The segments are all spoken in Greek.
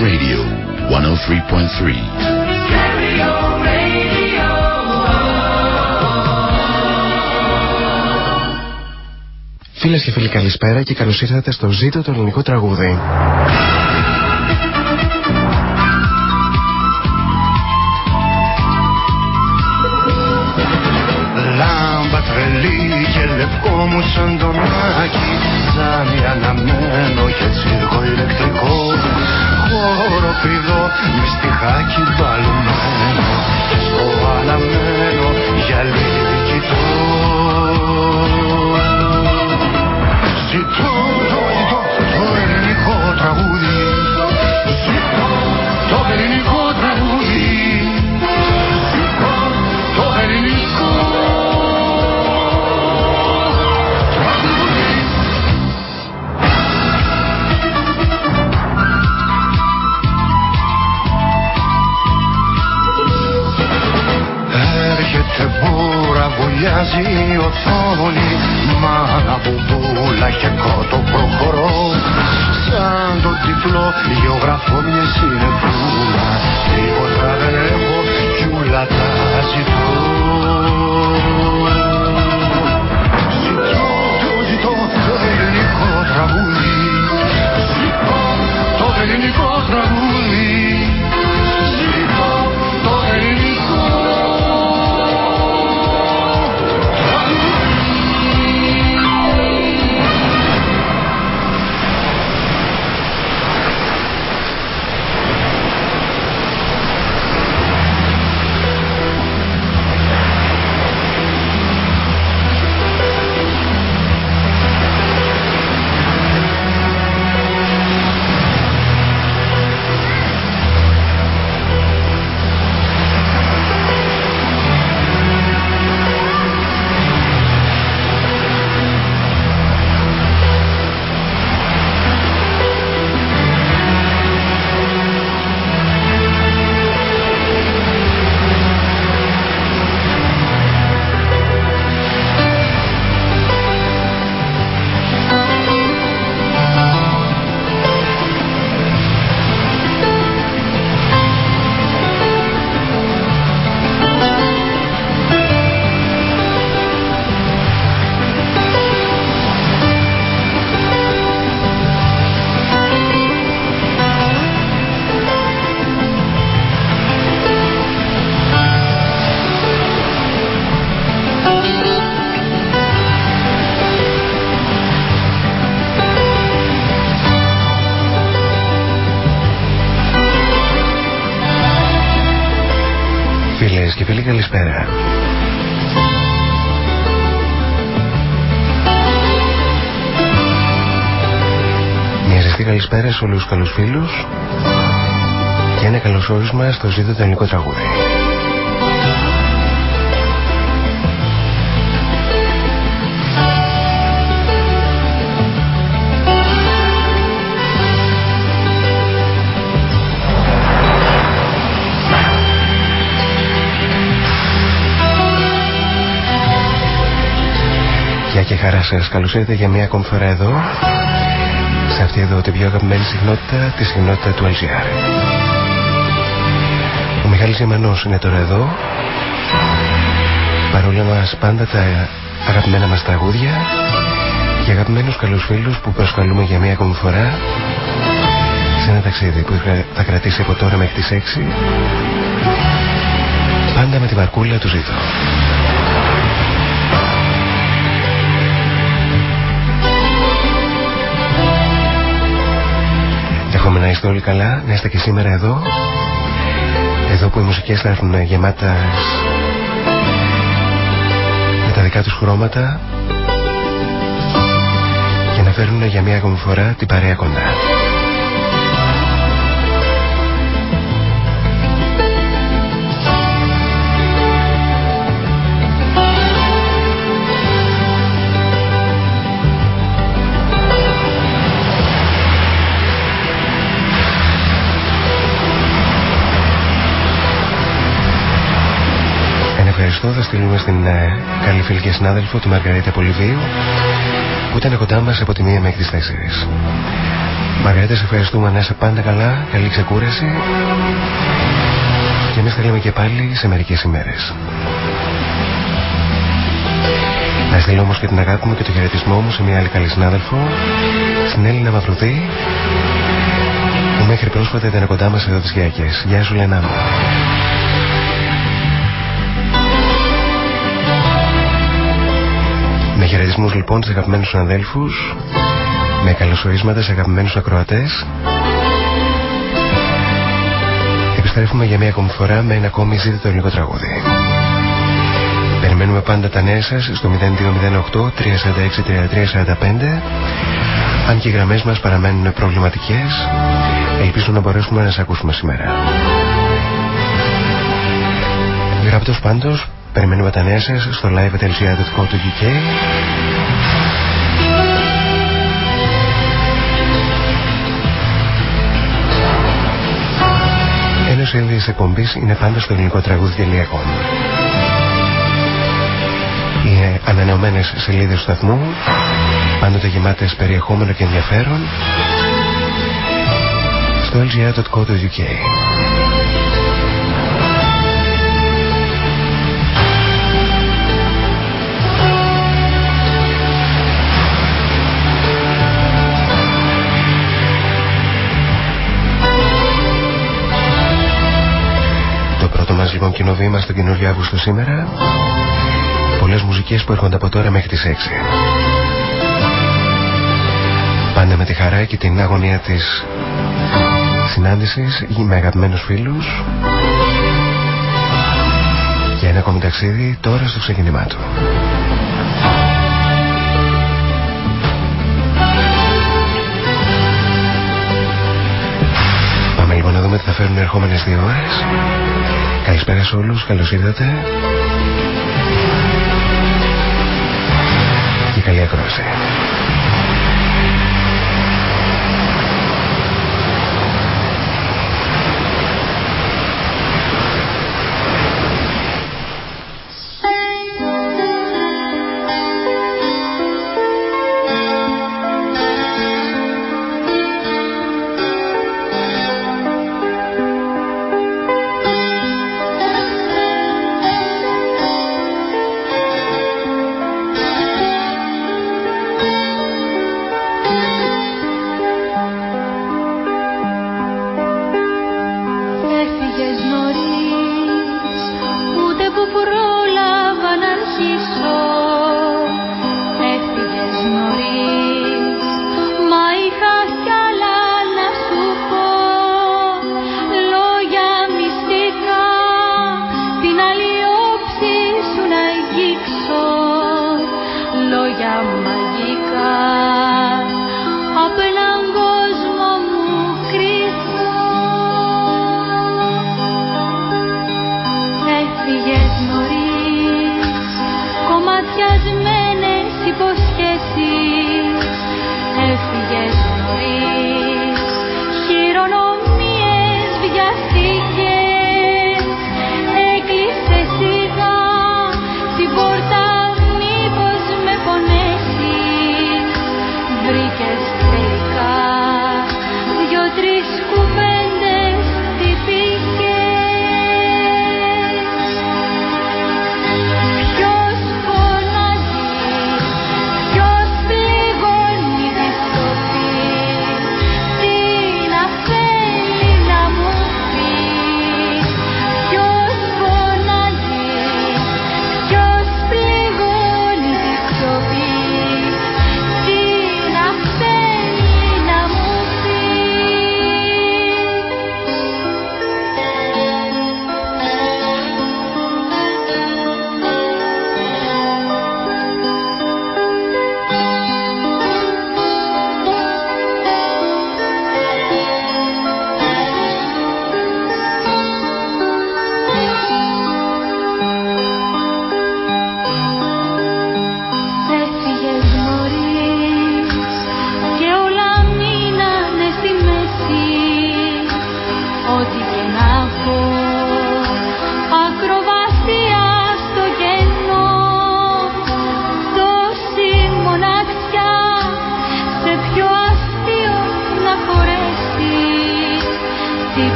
Radio 103.3. Φίλες και φίλοι, καλησπέρα και καλώς ήρθατε στο Ζήτο το ελληνικό τραγούδι. Λάμπα τρελή και λευκό μου σαν τον Άκη Ζάνι αναμένο και τσίρκο ηλεκτρικό Χώρο πηδό με στιχάκι μπαλωμένο Και στο αναμένο γυαλί κοιτώ. Ζητώ βουλιάζει η οθόνη Μάνα μπουμπούλα και κότο προχωρώ. Σαν το τυφλό γεωγραφώ μια συνεφούλα. Τίποτα δεν έχω κι ούλα τα ζητώ. Ζητώ, το ζητώ το ελληνικό τραγούδι. Ζητώ το ελληνικό τραγούδι και φίλοι καλησπέρα. Μια ζεστή καλησπέρα σε όλους τους καλούς φίλους Και ένα καλωσόρισμα στο ζήτο το ελληνικό τραγούδι χαρά σας, καλώς ήρθατε για μια ακόμη φορά εδώ Σε αυτή εδώ την πιο αγαπημένη συχνότητα, τη συχνότητα του LGR Ο Μιχάλης Γεμανός είναι τώρα εδώ. Παρόλα μας πάντα τα αγαπημένα μας τραγούδια Και αγαπημένους καλούς φίλους που προσκαλούμε για μια ακόμη φορά Σε ένα ταξίδι που θα κρατήσει από τώρα μέχρι τις 6 Πάντα με την βαρκούλα του ζήτω είστε όλοι καλά, να είστε και σήμερα εδώ. Εδώ που οι μουσικές θα έρθουν γεμάτα με τα δικά τους χρώματα και να φέρουν για μια ακόμη φορά την παρέα κοντά. Ένα ευχαριστώ θα στείλουμε στην ε, καλή φίλη και συνάδελφο τη Μαργαρίτα Πολυβίου που ήταν κοντά μας από τη μία μέχρι τις 4. Μαργαρίτα, σε ευχαριστούμε να είσαι πάντα καλά, καλή ξεκούραση. Και εμείς θα λέμε και πάλι σε μερικές ημέρες. Να στείλω όμως και την αγάπη μου και το χαιρετισμό μου σε μια άλλη καλή συνάδελφο, στην Έλληνα Μαυρουδή, που μέχρι πρόσφατα ήταν κοντά μας εδώ τις Γιάκες. Γεια σου Λένα μου. Χαιρετισμούς λοιπόν σε αγαπημένους συναδέλφους, με καλωσορίσματα σε αγαπημένους ακροατές. Επιστρέφουμε για μια ακόμη φορά με ένα ακόμη ζήτητο ελληνικό τραγούδι. Περιμένουμε πάντα τα νέα σας στο 0208 346 3345 αν και οι γραμμές μας παραμένουν προβληματικές ελπίζω να μπορέσουμε να σας ακούσουμε σήμερα. Γραπτός πάντως περιμένουμε τα νέα σας στο live.gr.co.uk Ένας σελίδι της εκπομπής είναι πάντα στο ελληνικό τραγούδι.com Οι ανανεωμένες σελίδες του σταθμού πάντοτε γεμάτες περιεχόμενο και ενδιαφέρον στο lgr.co.uk πρώτο μας λοιπόν κοινό βήμα στο καινούριο Αύγουστο σήμερα πολλές μουσικές που έρχονται από τώρα μέχρι τις 6 Πάντα με τη χαρά και την αγωνία της συνάντησης με αγαπημένους φίλους για ένα ακόμη ταξίδι τώρα στο ξεκίνημά του. Πάμε λοιπόν να δούμε τι θα φέρουν οι ερχόμενες δύο ώρες. Καλησπέρα σε όλους, καλώς ήρθατε. Και καλή ακρόαση.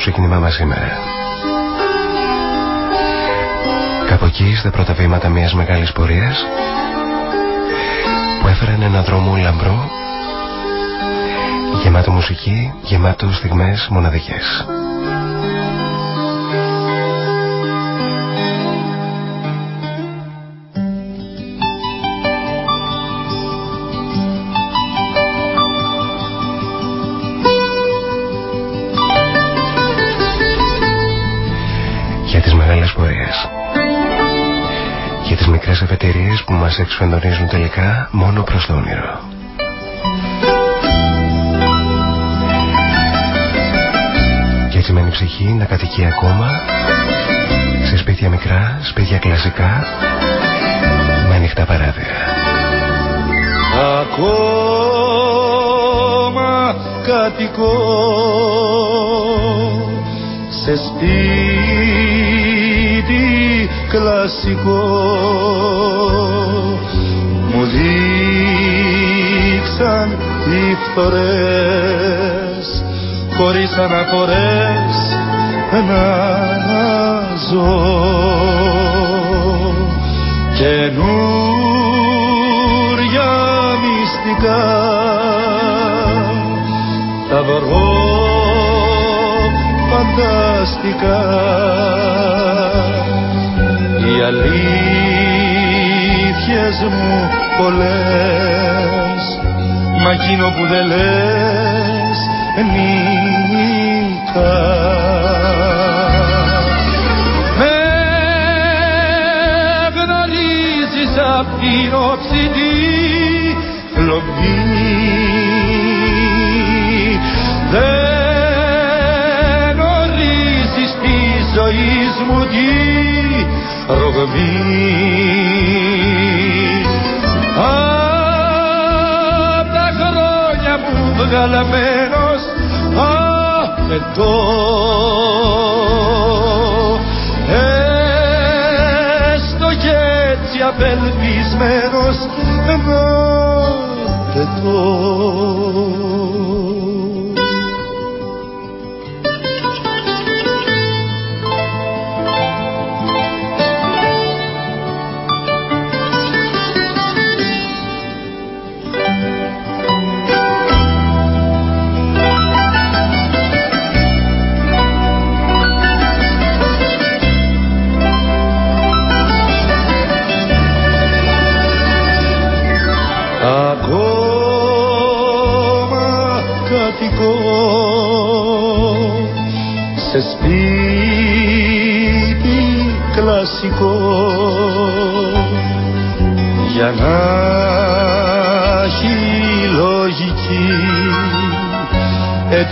Ελευθερία στο ξεκίνημά μας σήμερα. Κάπου εκεί στα πρώτα βήματα μιας μεγάλης πορείας που έφεραν ένα δρόμο λαμπρό γεμάτο μουσική, γεμάτο στιγμές μοναδικές. Μας εξφενδονίζουν τελικά μόνο προς το όνειρο. Και έτσι μένει η ψυχή να κατοικεί ακόμα σε σπίτια μικρά, σπίτια κλασικά με ανοιχτά παράδια. Ακόμα κατοικώ σε σπίτι κλασικό. Μου δείξαν οι φθορές χωρίς αναφορές να ζω καινούρια μυστικά τα βρω φανταστικά οι αλήθειες μου πολλές. Μα εκείνο που δεν λες νικά Με γνωρίζεις απ' την οψητή φλογή. Δεν γνωρίζεις τη ζωή μου τι ρογμή Απ' τα χρόνια που βγαλμένος απαιτώ έστω κι έτσι απελπισμένος να πετώ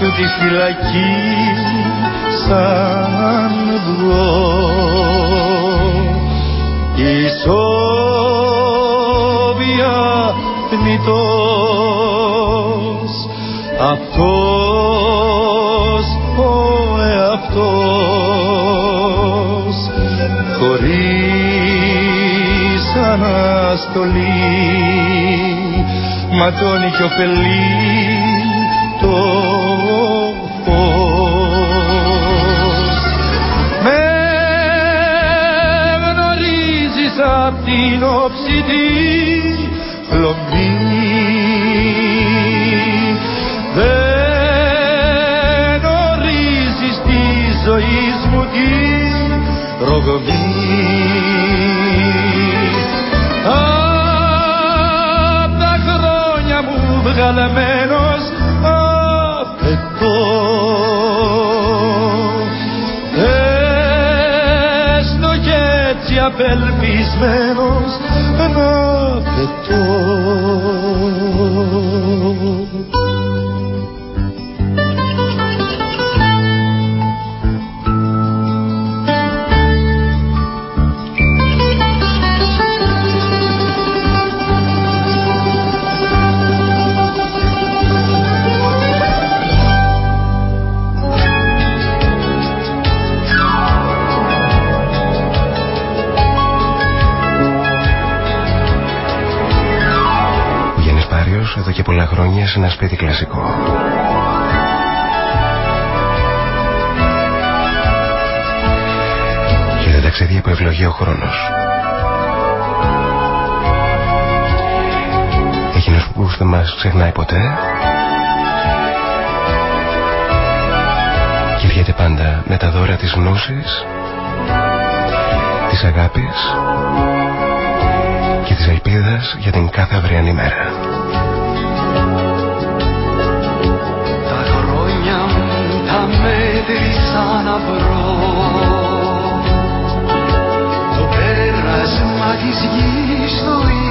ετούτη φυλακής σαν βγω ισόβια θνητός αυτός ο εαυτός. Χωρίς αναστολή ματώνει κι ωφελεί όψητη φλογή Δεν γνωρίζεις τη ζωή μου τη ρογμή βγαλμένος απαιτώ έστω κι έτσι απελπισμένος να σε ένα σπίτι κλασικό. Για τα ταξίδια που ευλογεί ο χρόνος. Εκείνος που δεν μας ξεχνάει ποτέ και βγαίνει πάντα με τα δώρα της γνώσης, της αγάπης και της ελπίδας για την κάθε αυριανή μέρα. Μέτρησα να βρω. Το πέρασμα της γης στο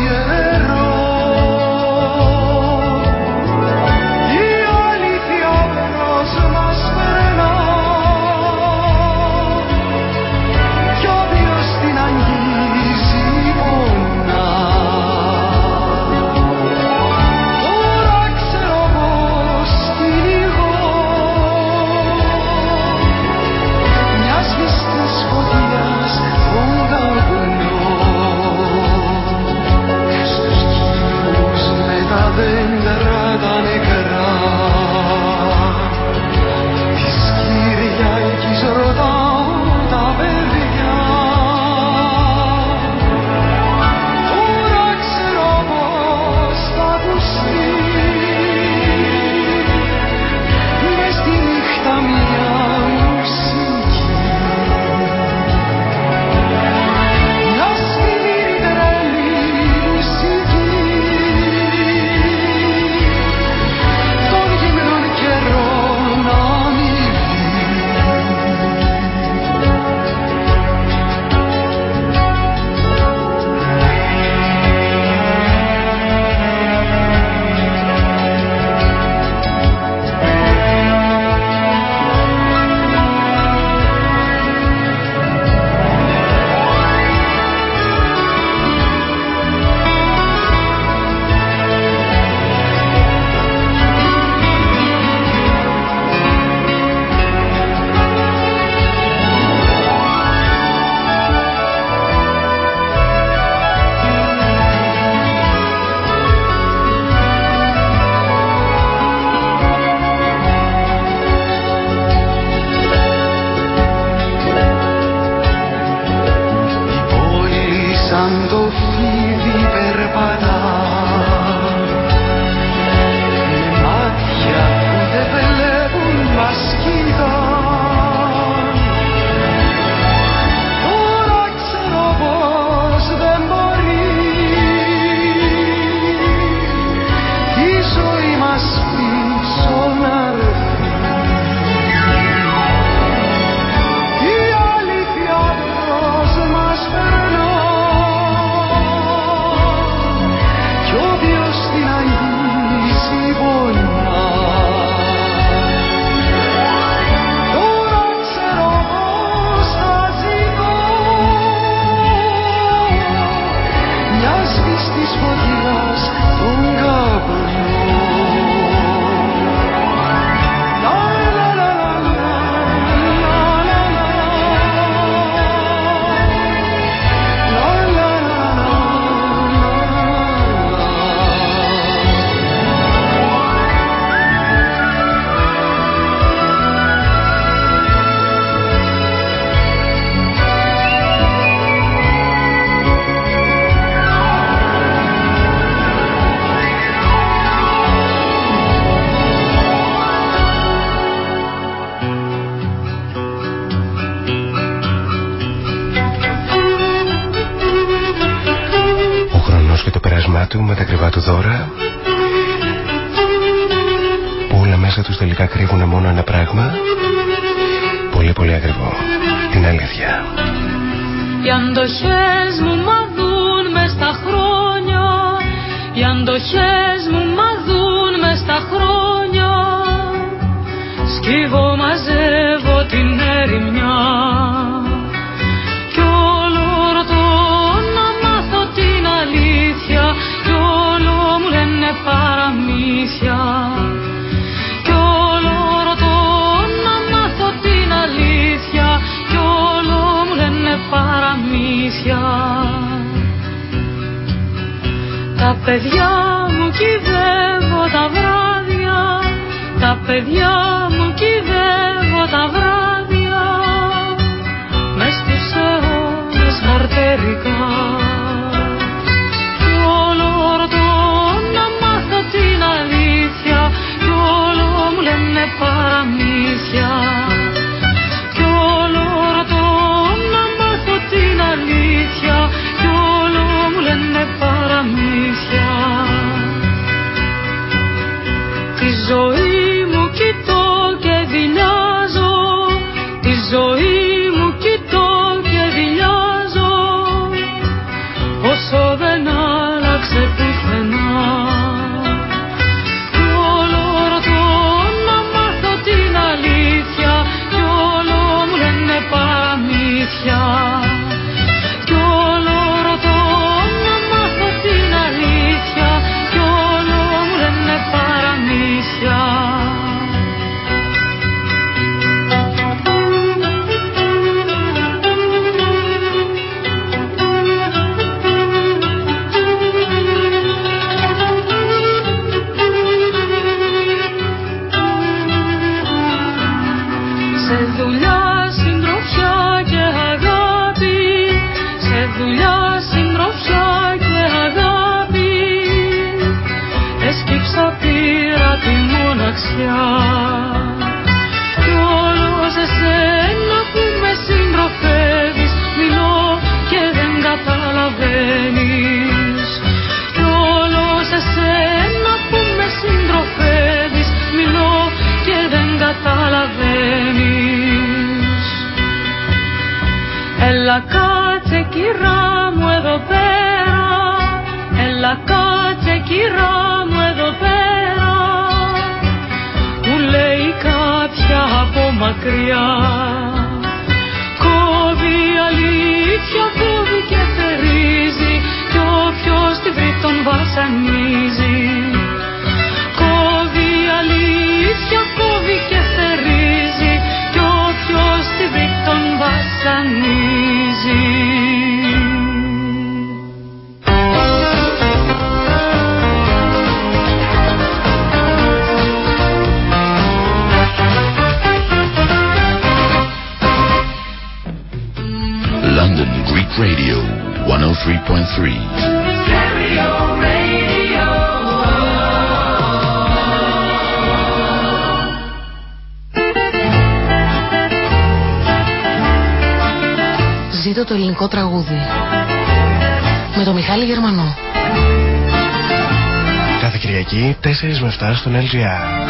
στον LGR.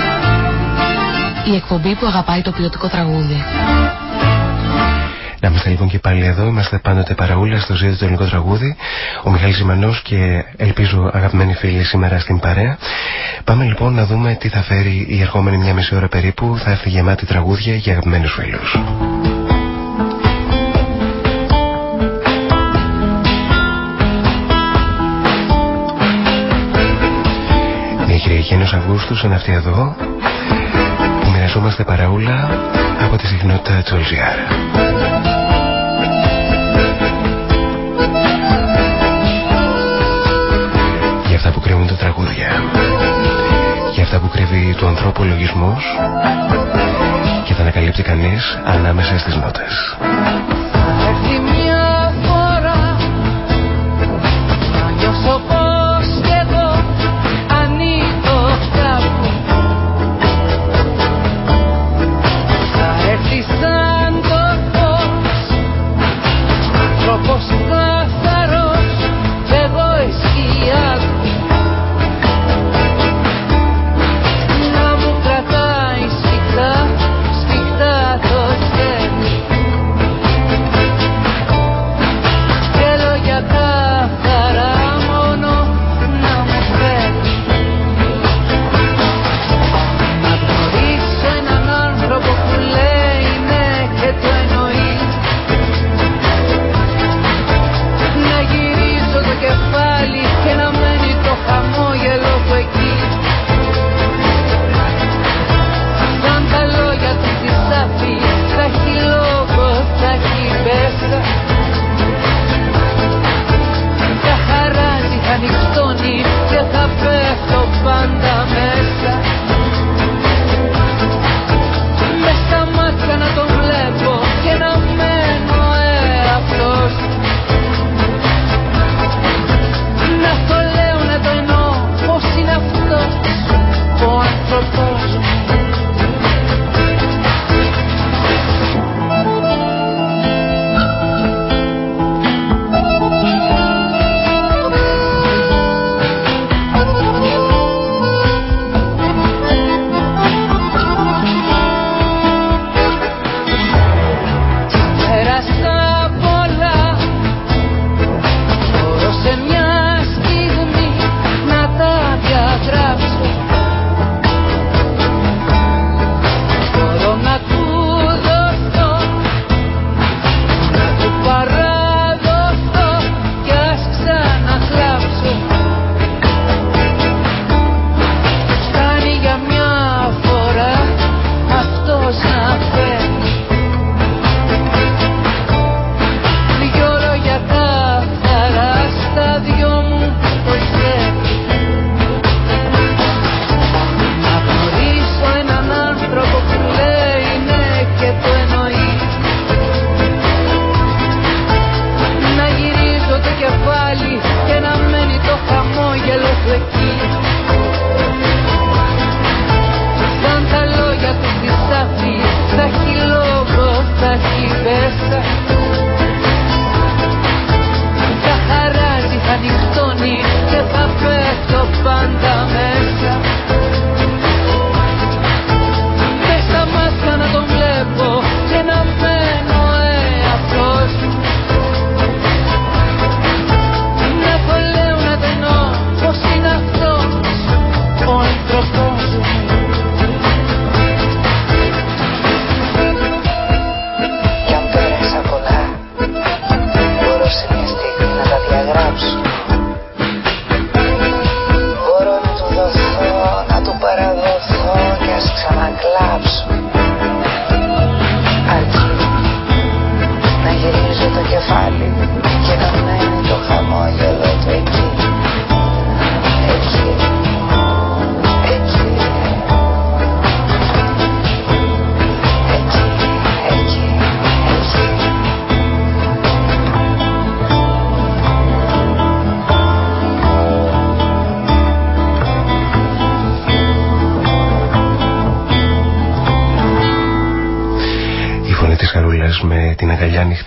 Η εκπομπή που αγαπάει το ποιοτικό τραγούδι. Να είμαστε λοιπόν και πάλι εδώ. Είμαστε πάντοτε παραούλα στο ζήτητο το ελληνικό τραγούδι. Ο Μιχάλης Ζημανός και ελπίζω αγαπημένοι φίλοι σήμερα στην παρέα. Πάμε λοιπόν να δούμε τι θα φέρει η ερχόμενη μια μισή ώρα περίπου. Θα έρθει γεμάτη τραγούδια για αγαπημένους φίλους. Και Γένος Αυγούστου σαν αυτή εδώ που μοιραζόμαστε παραούλα από τη συχνότητα του για αυτά που κρύβουν τα τραγούδια για αυτά που κρύβει του ανθρώπου λογισμός και τα ανακαλύπτει κανείς ανάμεσα στις νότες. Έρθει μια φορά να νιώσω πως θα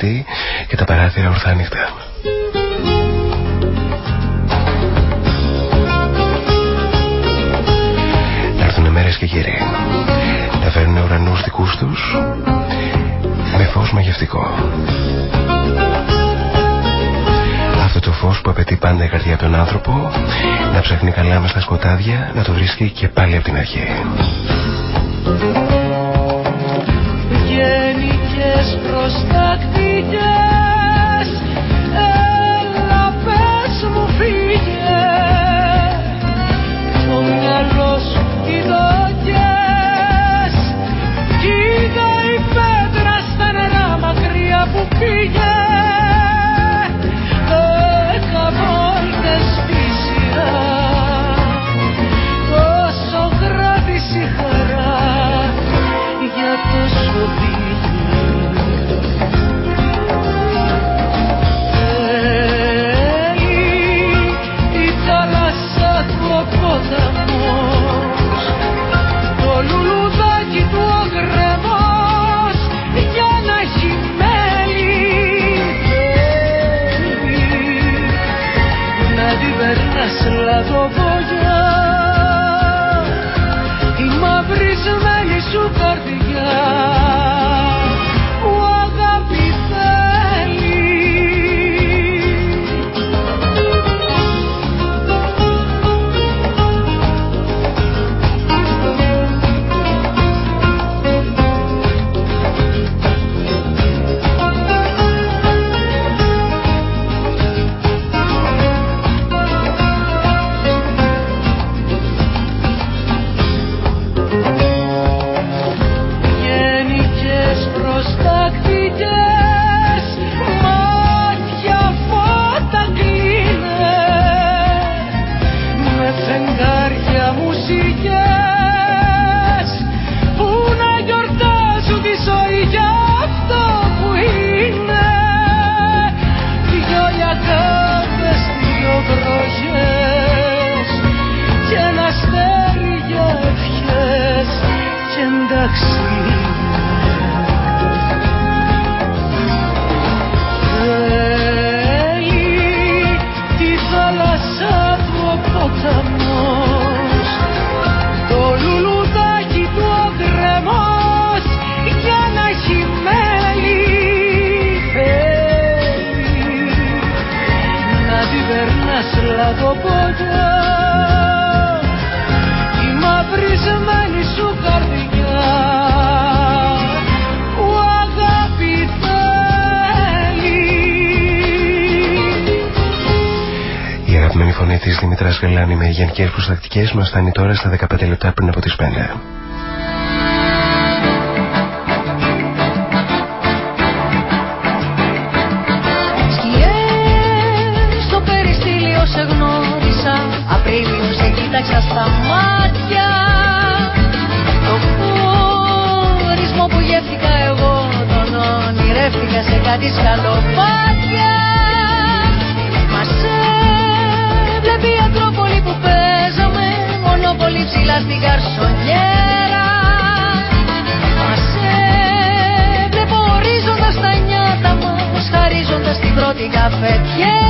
αγκαλιά ανοιχτή και τα παράθυρα ορθά ανοιχτά. Να έρθουν μέρες και γύρι να φέρουν ουρανούς δικούς τους με φως μαγευτικό. Αυτό το φως που απαιτεί πάντα η καρδιά τον άνθρωπο να ψάχνει καλά μες στα σκοτάδια να το βρίσκει και πάλι από την αρχή. Γενικές προστακτικές να σε λαδοβώ γενικές προστακτικές μας φτάνει τώρα στα 15 λεπτά πριν από τις 5. στο περιστήλιο σε γνώρισα. Απρίλιο σε κοίταξα στα μάτια. Το χωρισμό που γεύτηκα εγώ Τον ονειρεύτηκα σε κάτι σκαλοπάτια ψηλά στην καρσονιέρα Μας έβλεπε ορίζοντας τα νιάτα μας Χαρίζοντας την πρώτη καφετιέρα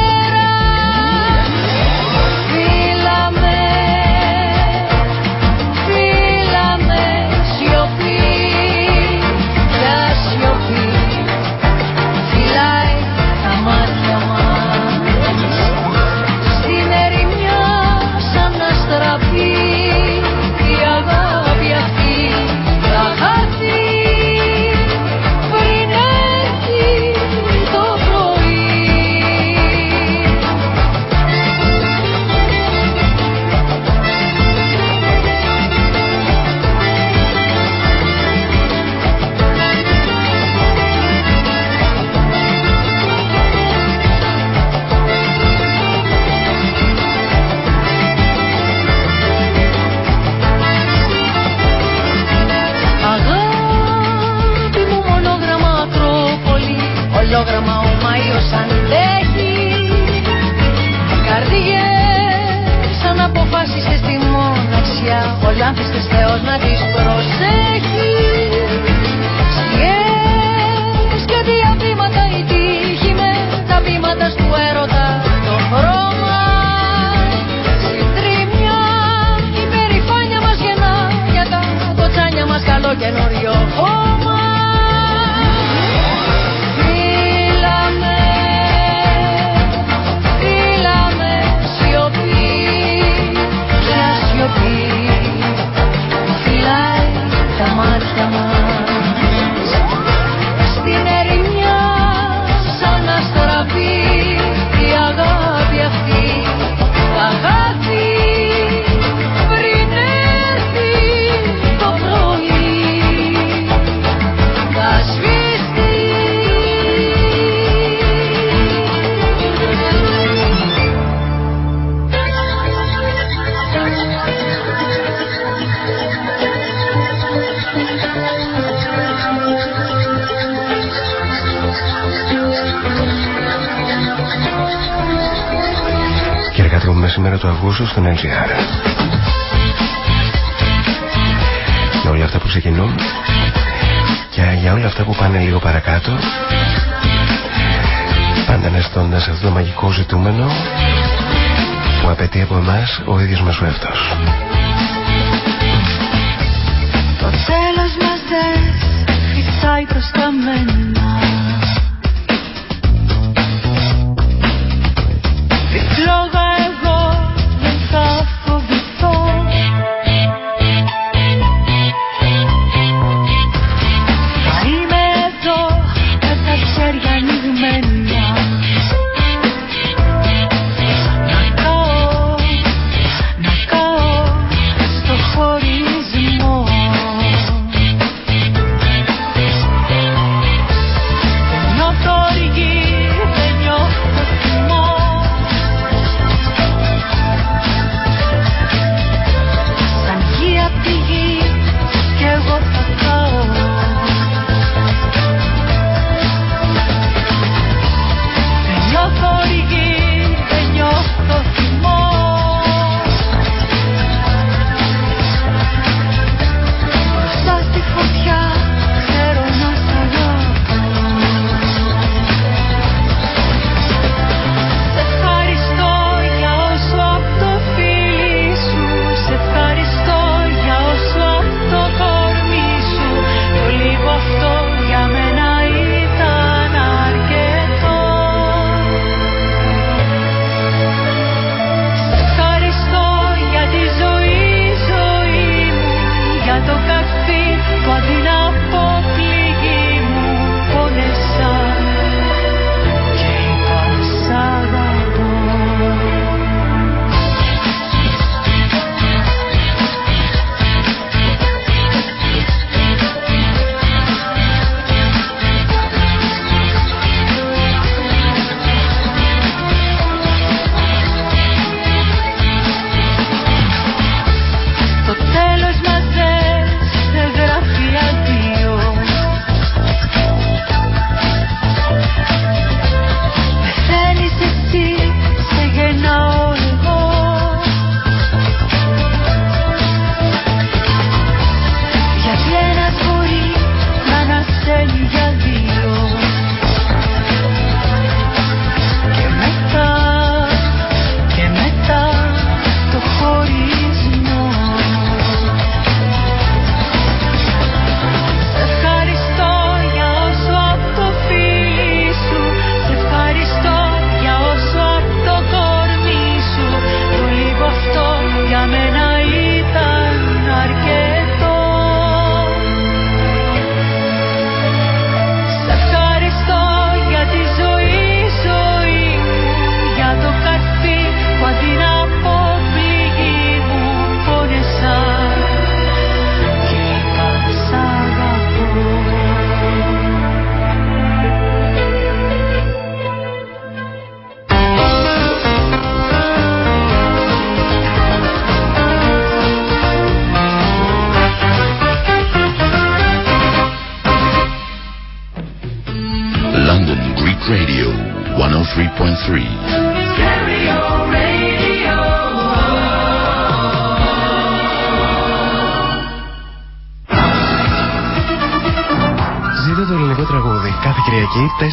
μεσημέρα του Αυγούστου στον LGR. Για όλα αυτά που ξεκινούν και για όλα αυτά που πάνε λίγο παρακάτω πάντα αναστώντας αυτό το μαγικό ζητούμενο που απαιτεί από εμάς ο ίδιος μας ο εαυτός. Το τέλος μας δεν φυσάει προς τα μένα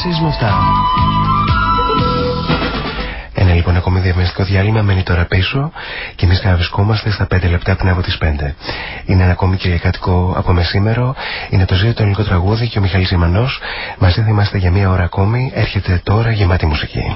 με Ένα λοιπόν ακόμη διαμεριστικό διάλειμμα μένει τώρα πίσω και εμείς ξαναβρισκόμαστε στα 5 λεπτά πριν από τις 5. Είναι ένα ακόμη κυριακάτικο από μεσήμερο. Είναι το ζήτο το ελληνικό τραγούδι και ο Μιχαλής Ιμανός. Μαζί θα είμαστε για μία ώρα ακόμη. Έρχεται τώρα γεμάτη μουσική.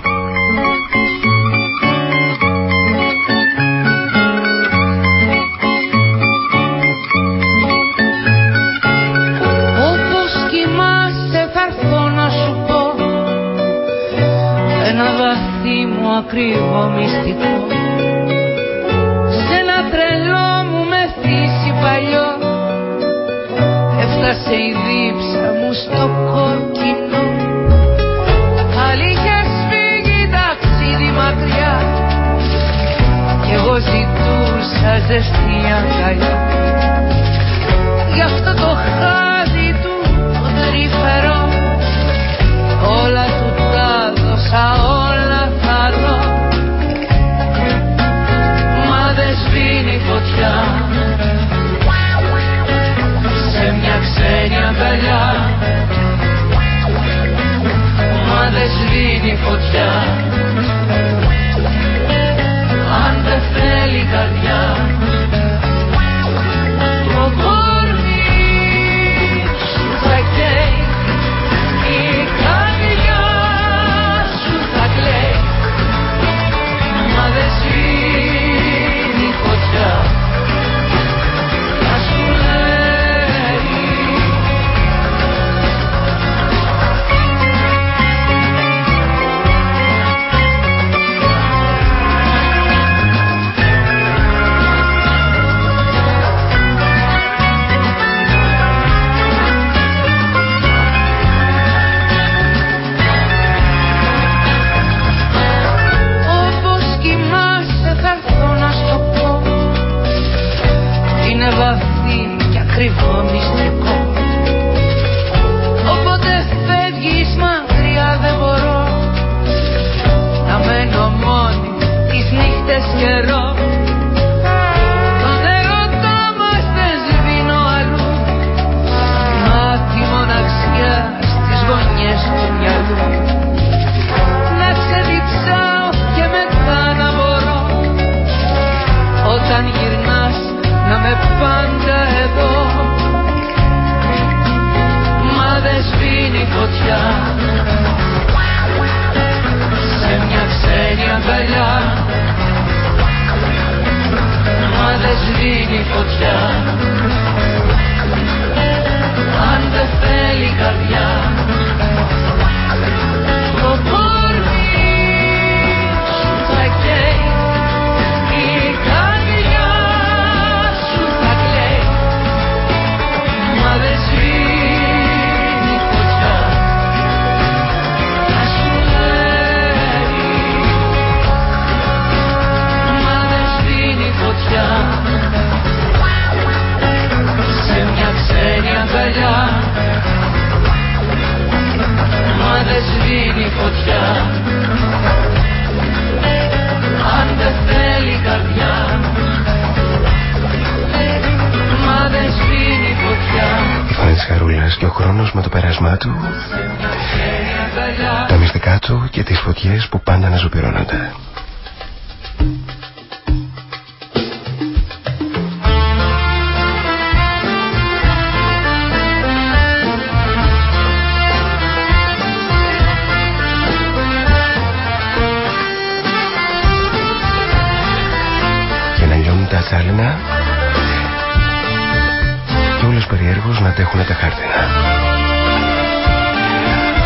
Ακρίβο μυστικό. Σε ένα τρελό μου μεθύσι παλιό Έφτασε η δίψα μου στο κόκκινο. Αλήθεια φύγει ταξίδι μακριά Κι εγώ ζητούσα ζεστή αγκαλιά. Γι' αυτό το χάδι του το τρυφερό Όλα του τα δώσα όλα να αντέχουν τα χάρτινα.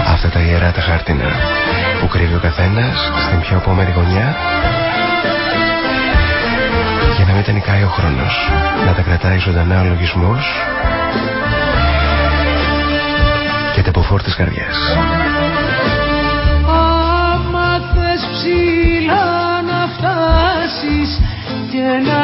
Αυτά τα ιερά τα χάρτινα που κρύβει ο καθένας στην πιο απόμερη γωνιά για να μην τα ο χρόνος Να τα κρατάει ζωντανά ο λογισμός, και τα ποφόρ της καρδιάς. Άμα θες ψηλά να φτάσεις και να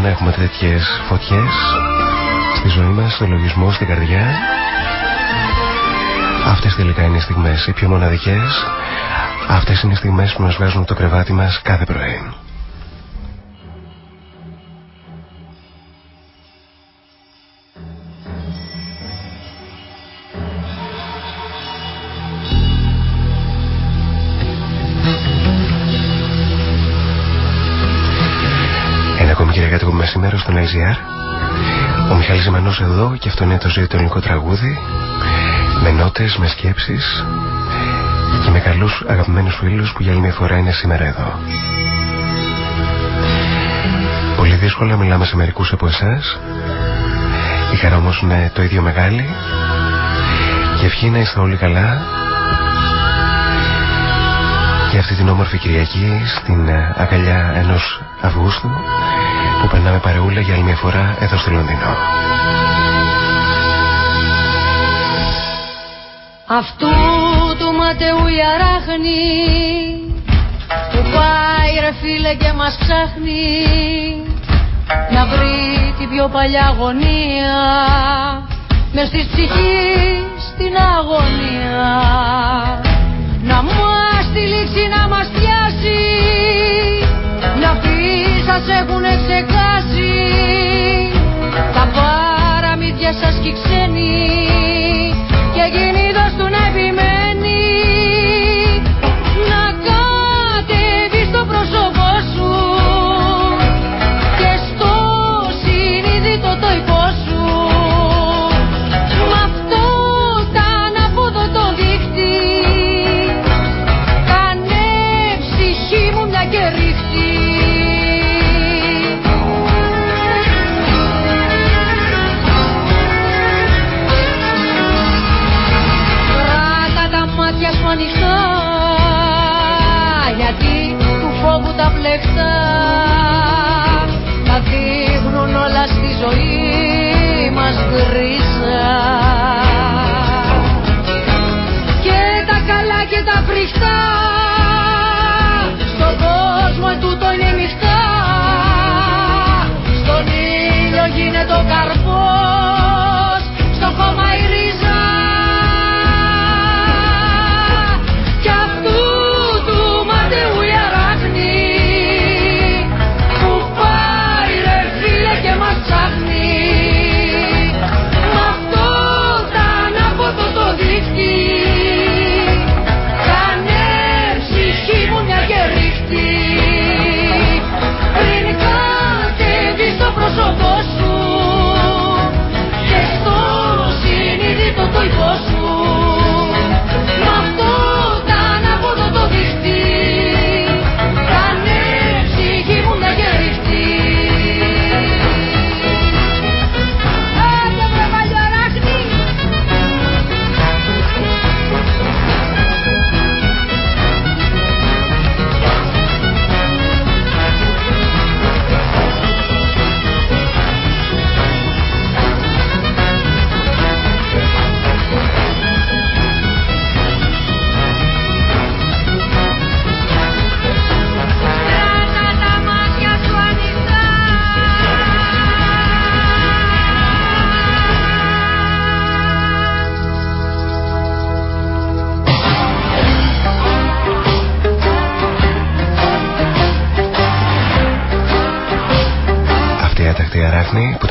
να έχουμε τέτοιες φωτιές στη ζωή μας, στο λογισμό, στην καρδιά. Αυτές τελικά είναι οι στιγμές οι πιο μοναδικές. Αυτές είναι οι στιγμές που μας βγάζουν το κρεβάτι μας κάθε πρωί. Μεσημέρα στον IGR. Ο Μιχάλης Ζημανός εδώ και αυτό είναι το ζωή το ελληνικό τραγούδι με νότες, με σκέψεις και με καλούς αγαπημένους φίλους που για άλλη μια φορά είναι σήμερα εδώ. Πολύ δύσκολα μιλάμε σε μερικούς από εσάς η χαρά όμως είναι το ίδιο μεγάλη και ευχή να είστε όλοι καλά και αυτή την όμορφη Κυριακή στην αγκαλιά ενός Αυγούστου που περνάμε παρεούλα για άλλη μια φορά εδώ στο Λονδίνο. Αυτού του ματαιού η αράχνη που πάει ρε φίλε και μας ψάχνει να βρει την πιο παλιά αγωνία μες στη ψυχής στην αγωνία να μας τυλίξει να μας σας έχουνε ξεχάσει. Τα παραμύθια σας και ξένοι. Και γίνει του να επιμένει ζωή μας γκρίζα και τα καλά και τα φρικτά στον κόσμο τούτο είναι νυχτά στον ήλιο γίνεται ο καρπός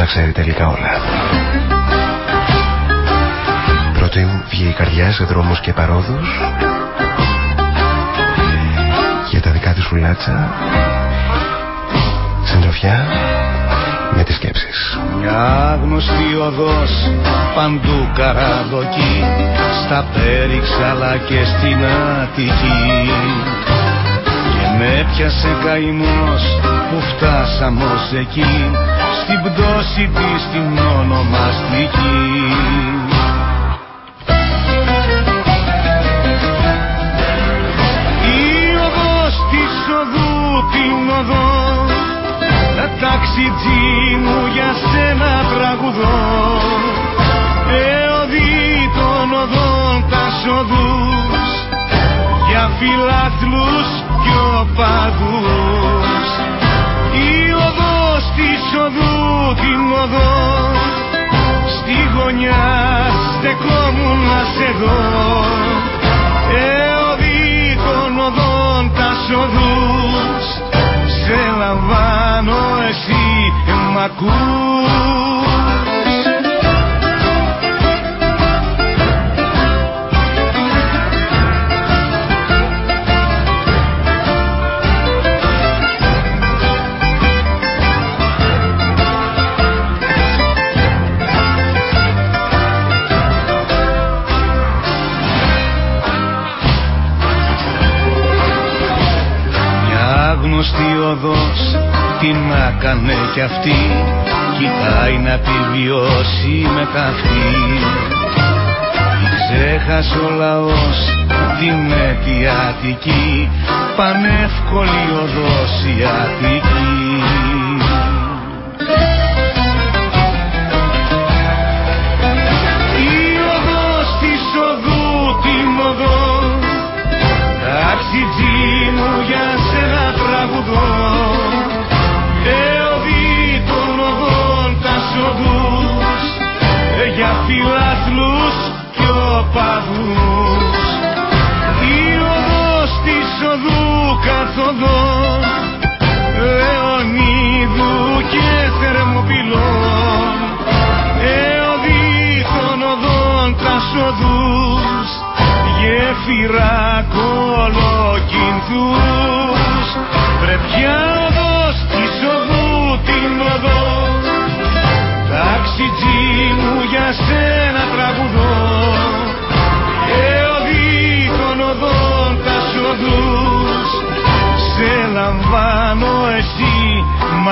ξέρει τελικά όλα. Πρώτη βγει η καρδιά σε δρόμους και παρόδους για τα δικά της φουλάτσα συντροφιά με τις σκέψεις. Μια άγνωστη οδός παντού καραδοκή στα πέριξα αλλά και στην Αττική και με πιάσε καημός που φτάσαμε ως εκεί στην πτώση της την ονομαστική. Η οδός της οδού την οδό Ταξιτζή μου για σένα τραγουδό. Εωδή των οδών τα σοδούς Για φιλάθλους και οπαδούς. Η οδός της οδού την οδό Στη γωνιά στεκόμουν να σε δω. Εωδή των οδών τα σοδούς Σε λαμβάνω εσύ μ' ακούς τι να κάνε κι αυτή Κοιτάει να επιβιώσει με αυτή Ξέχασε ο λαός την αιτιατική Πανεύκολη οδός η Αττική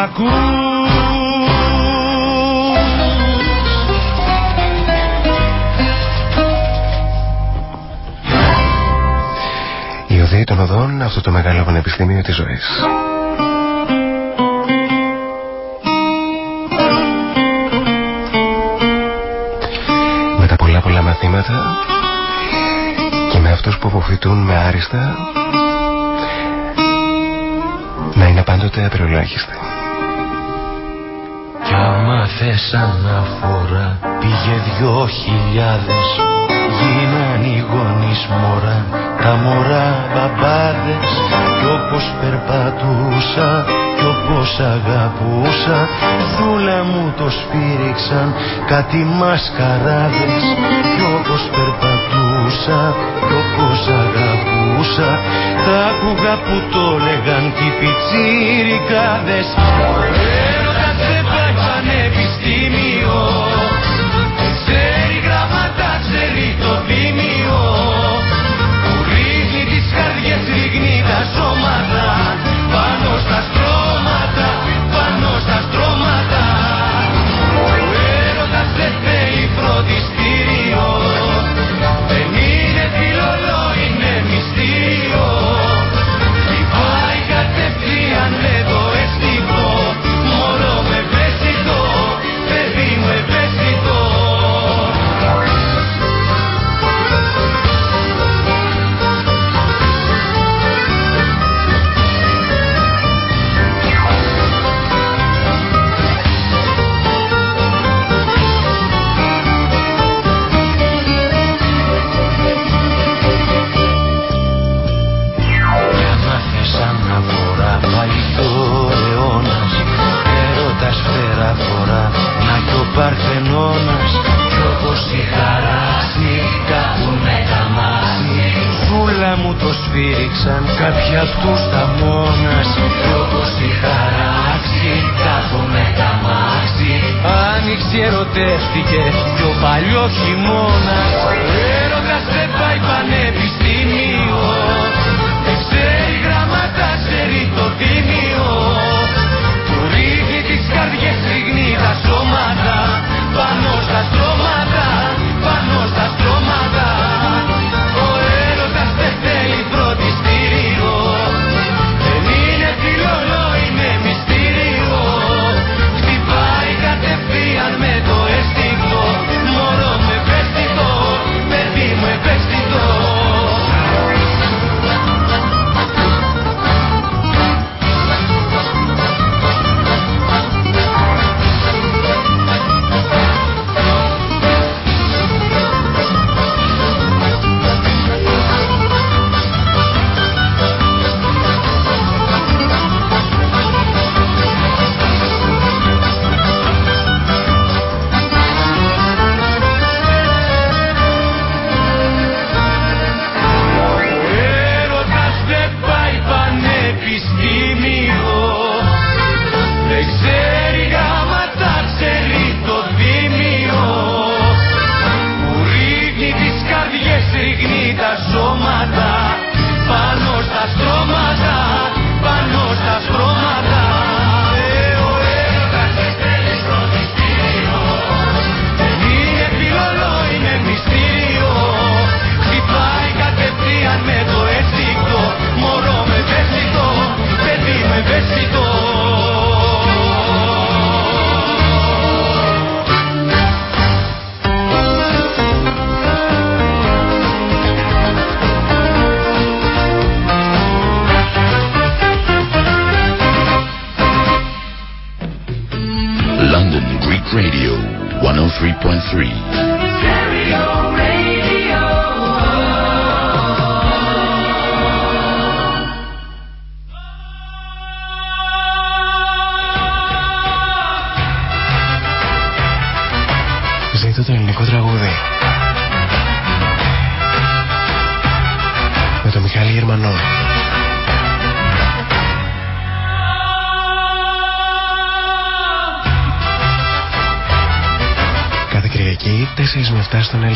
ακούς Η οδή των οδών, αυτό το μεγάλο πανεπιστήμιο της ζωής. Με τα πολλά πολλά μαθήματα και με αυτούς που αποφυτούν με άριστα να είναι πάντοτε απειροελάχιστοι. Κι άμα θες αναφορά. Πήγε δυο χιλιάδες Γίναν οι γονείς μωρά, τα μωρά μπαμπάδες Κι όπως περπατούσα, κι όπως αγαπούσα. Δούλα μου το σπήριξαν κάτι μασκαράδες Κι όπως περπατούσα, κι όπως αγαπούσα. Τα άκουγα που το λέγαν κι οι πιτσίρικάδες πανεπιστήμιο Ξέρει γραμμάτα, ξέρει το δίμιο Που ρίχνει τις καρδιές, ρίχνει τα σώματα κάποιοι απ' τους τα μόνας Κι όπως η χαράξη κάπου με τα μάτια Άνοιξε ερωτεύτηκες κι ο παλιό χειμώνας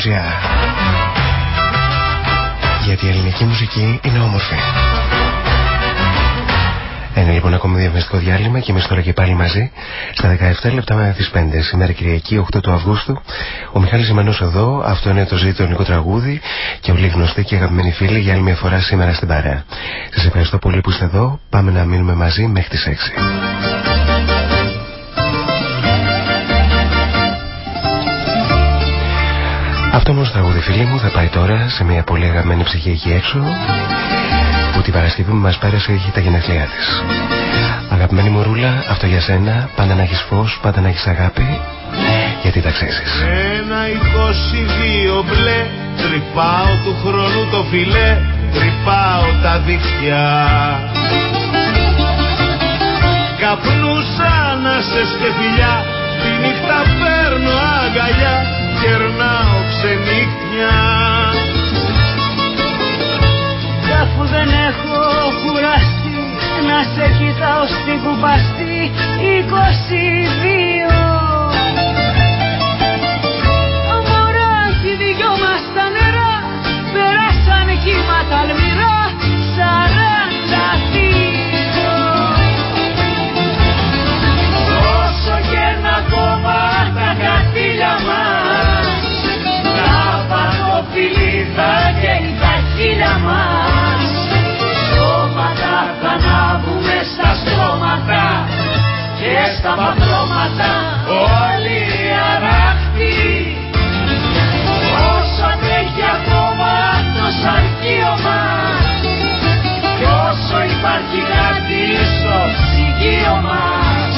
7 στον LGR. Γιατί η ελληνική μουσική είναι όμορφη. Ένα λοιπόν ακόμη διαφημιστικό διάλειμμα και εμεί τώρα και πάλι μαζί στα 17 λεπτά με τις 5 σήμερα Κυριακή 8 του Αυγούστου. Ο Μιχάλης Ζημανός εδώ, αυτό είναι το ζήτητο ελληνικό τραγούδι και όλοι γνωστοί και αγαπημένοι φίλοι για άλλη μια φορά σήμερα στην παρέα. Σας ευχαριστώ πολύ που είστε εδώ. Πάμε να μείνουμε μαζί μέχρι τις 6. Αυτό όμω το τραγούδι φίλοι μου θα πάει τώρα σε μια πολύ αγαπημένη ψυχή εκεί έξω που την Παρασκευή που μας πέρασε έχει τα γενέθλιά της. Αγαπημένη μου ρούλα, αυτό για σένα, πάντα να έχεις φως, πάντα να έχεις αγάπη, γιατί τα ξέρεις. Ένα 22 μπλε, τρυπάω του χρόνου το φιλέ, τρυπάω τα δίχτυα. Καπνούς άνασες και φιλιά, τη νύχτα παίρνω αγκαλιά, κερνάω ξενύχτια. Αφού δεν έχω κουραστεί να σε κοιτάω στην κουπαστή 22 στρώματα και στα παπρώματα όλοι οι αράχτοι Όσο τρέχει ακόμα το σαρκείο μας κι όσο υπάρχει κάτι στο ψυγείο μας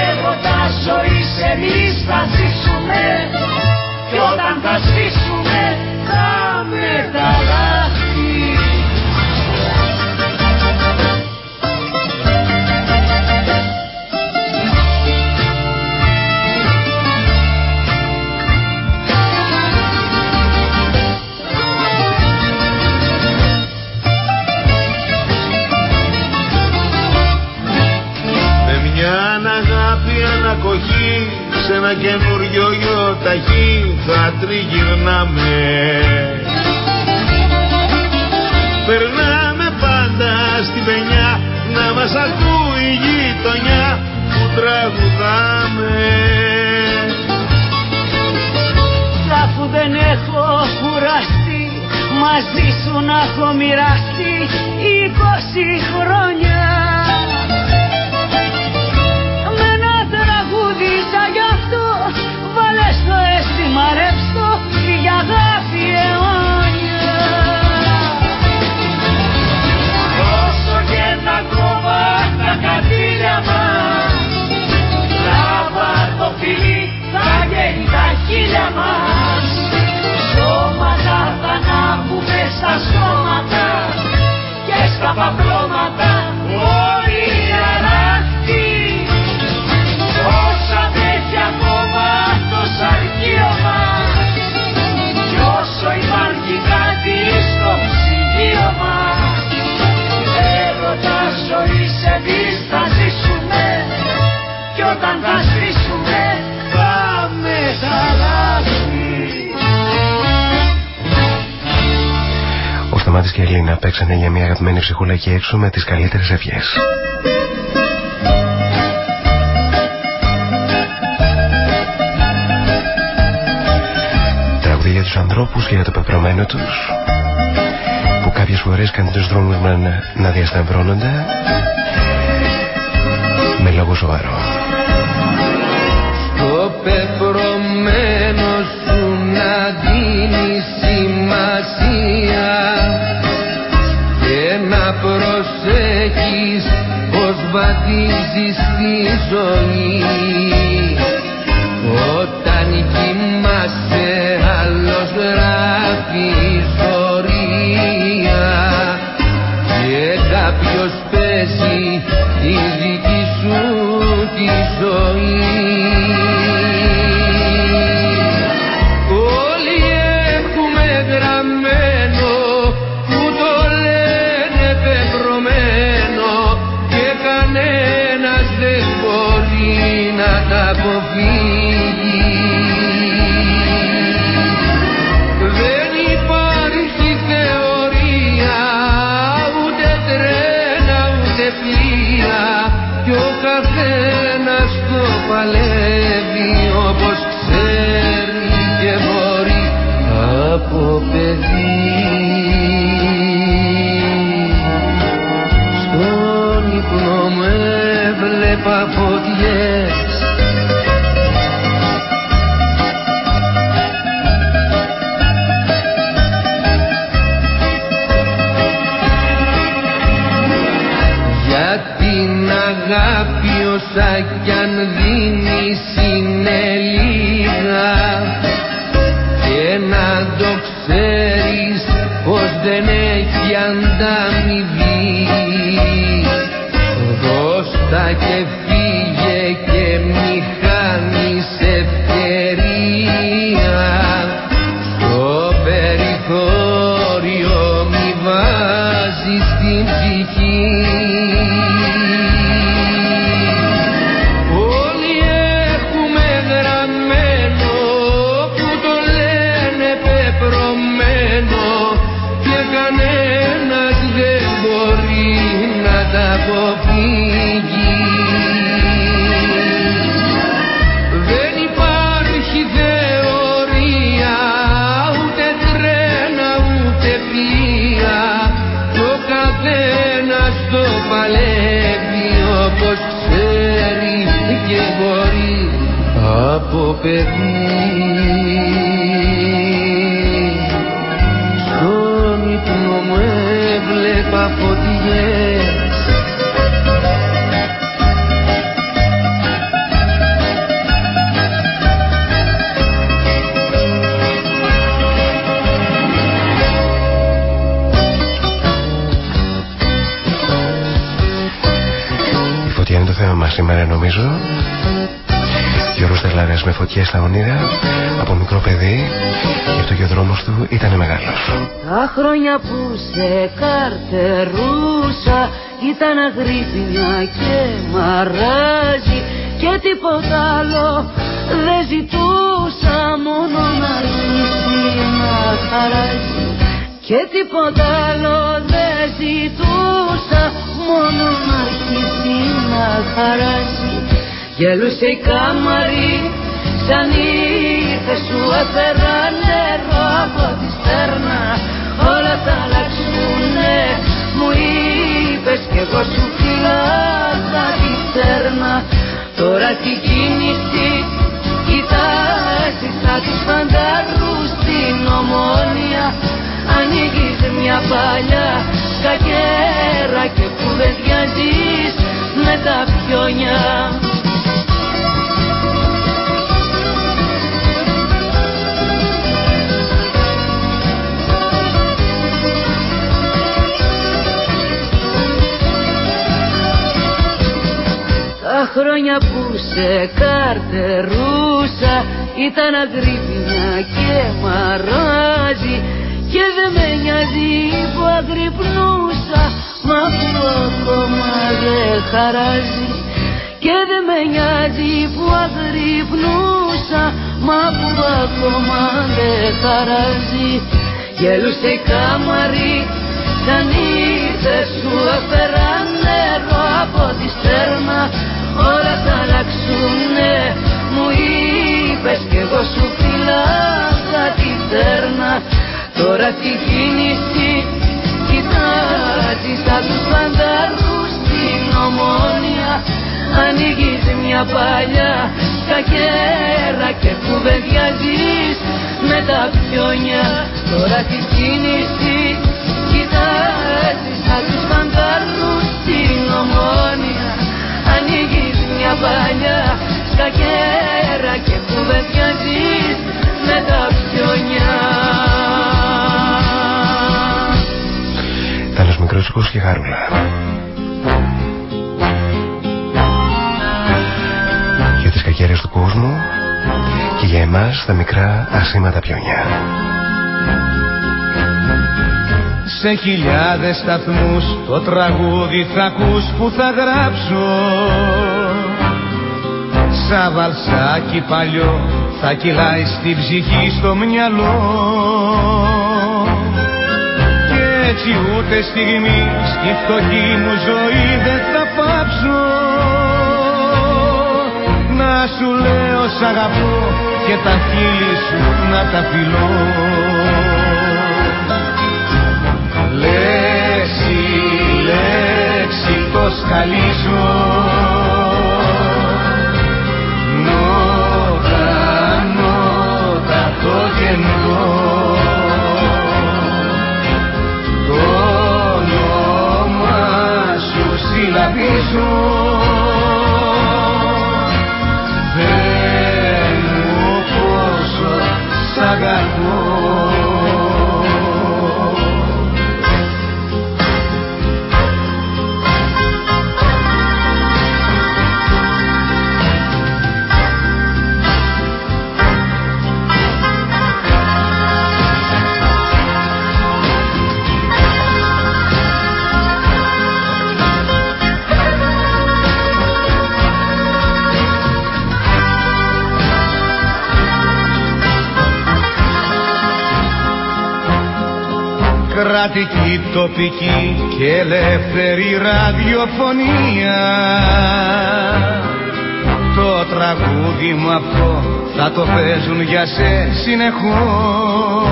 έρωτα ζωής εμείς θα ζήσουμε σε ένα καινούριο γιοταχή θα τριγυρνάμε. Περνάμε πάντα στην πενιά να μας ακούει η γειτονιά που τραγουδάμε. Κι αφού δεν έχω κουραστεί μαζί σου να έχω μοιραστεί 20 χρόνια καθήλια μας Λάβα το φιλί θα γένει τα χείλια μας. Σώματα θα ανάβουμε στα σώματα Και στα παπλώματα Σταμάτης και η Ελίνα παίξανε για μια αγαπημένη ψυχούλα εκεί έξω με τις καλύτερες ευχές. Τραγουδί για τους ανθρώπους και για το πεπρωμένο τους που κάποιες φορές κάνει τους δρόμους να, να διασταυρώνονται με λόγο σοβαρό. Προσέχεις πως βαδίζεις τη ζωή παιδί. Στον ύπνο μου έβλεπα φωτιές. Η φωτιά είναι το θέμα μας σήμερα νομίζω Γιώργος Τελάρας με φωτιές στα όνειρα Από μικρό παιδί Γι' αυτό και ο δρόμος του ήταν μεγάλος. Τα χρόνια που σε καρτερούσα ήταν αγρύπνια και μαράζι και τίποτα άλλο δεν ζητούσα μόνο να αρχίσει να χαράζει. Και τίποτα άλλο δεν ζητούσα μόνο να αρχίσει να χαράζει γελούσε η κάμαρη σαν ήρθε σου έφερα νερό από της στέρνα όλα θα αλλάξουνε μου είπες κι εγώ σου φυλάγα τη στέρνα τώρα τι κίνηση κοιτάζεις σαν τους φαντάρους στην ομόνια. Ανοίγεις μια παλιά σκακέρα και κουβεντιάζεις με τα πιόνια χρόνια που σε καρτερούσα ήταν αγρύπνια και μαράζει και δεν με νοιάζει που αγρυπνούσα μα που ακόμα δεν χαράζει. Και δεν με νοιάζει που αγρυπνούσα μα που ακόμα δεν χαράζει. Γελούσε η κάμαρη σαν ήρθε σου έφερα νερό από τη στέρνα όλα θα αλλάξουνε. Μου είπες κι εγώ σου φυλάγα τη στέρνα τώρα τι κίνηση κοιτάζεις σαν τους φαντάρους στην ομόνια. Ανοίγεις μια παλιά κακέρα και κουβεντιάζεις με τα πιόνια. Τώρα τι κίνηση κοιτάζεις σαν τους φαντάρους στην ομόνια. ανοίγεις μια παλιά σκακέρα και κουβεντιάζεις με τα πιόνια. Τάνος Μικρότσικος και Χαρούλα Για τις κακέρες του κόσμου Και για εμάς τα μικρά ασήμαντα πιόνια. Σε χιλιάδες σταθμούς το τραγούδι θα ακούς που θα γράψω Σαν βαλσάκι παλιό θα κυλάει στην ψυχή στο μυαλό. Και έτσι ούτε στιγμή στη φτωχή μου ζωή δεν θα πάψω. Να σου λέω σ' αγαπώ και τα χείλη σου να τα φιλώ κρατική, τοπική και ελεύθερη ραδιοφωνία. Το τραγούδι μου αυτό θα το παίζουν για σε συνεχώς.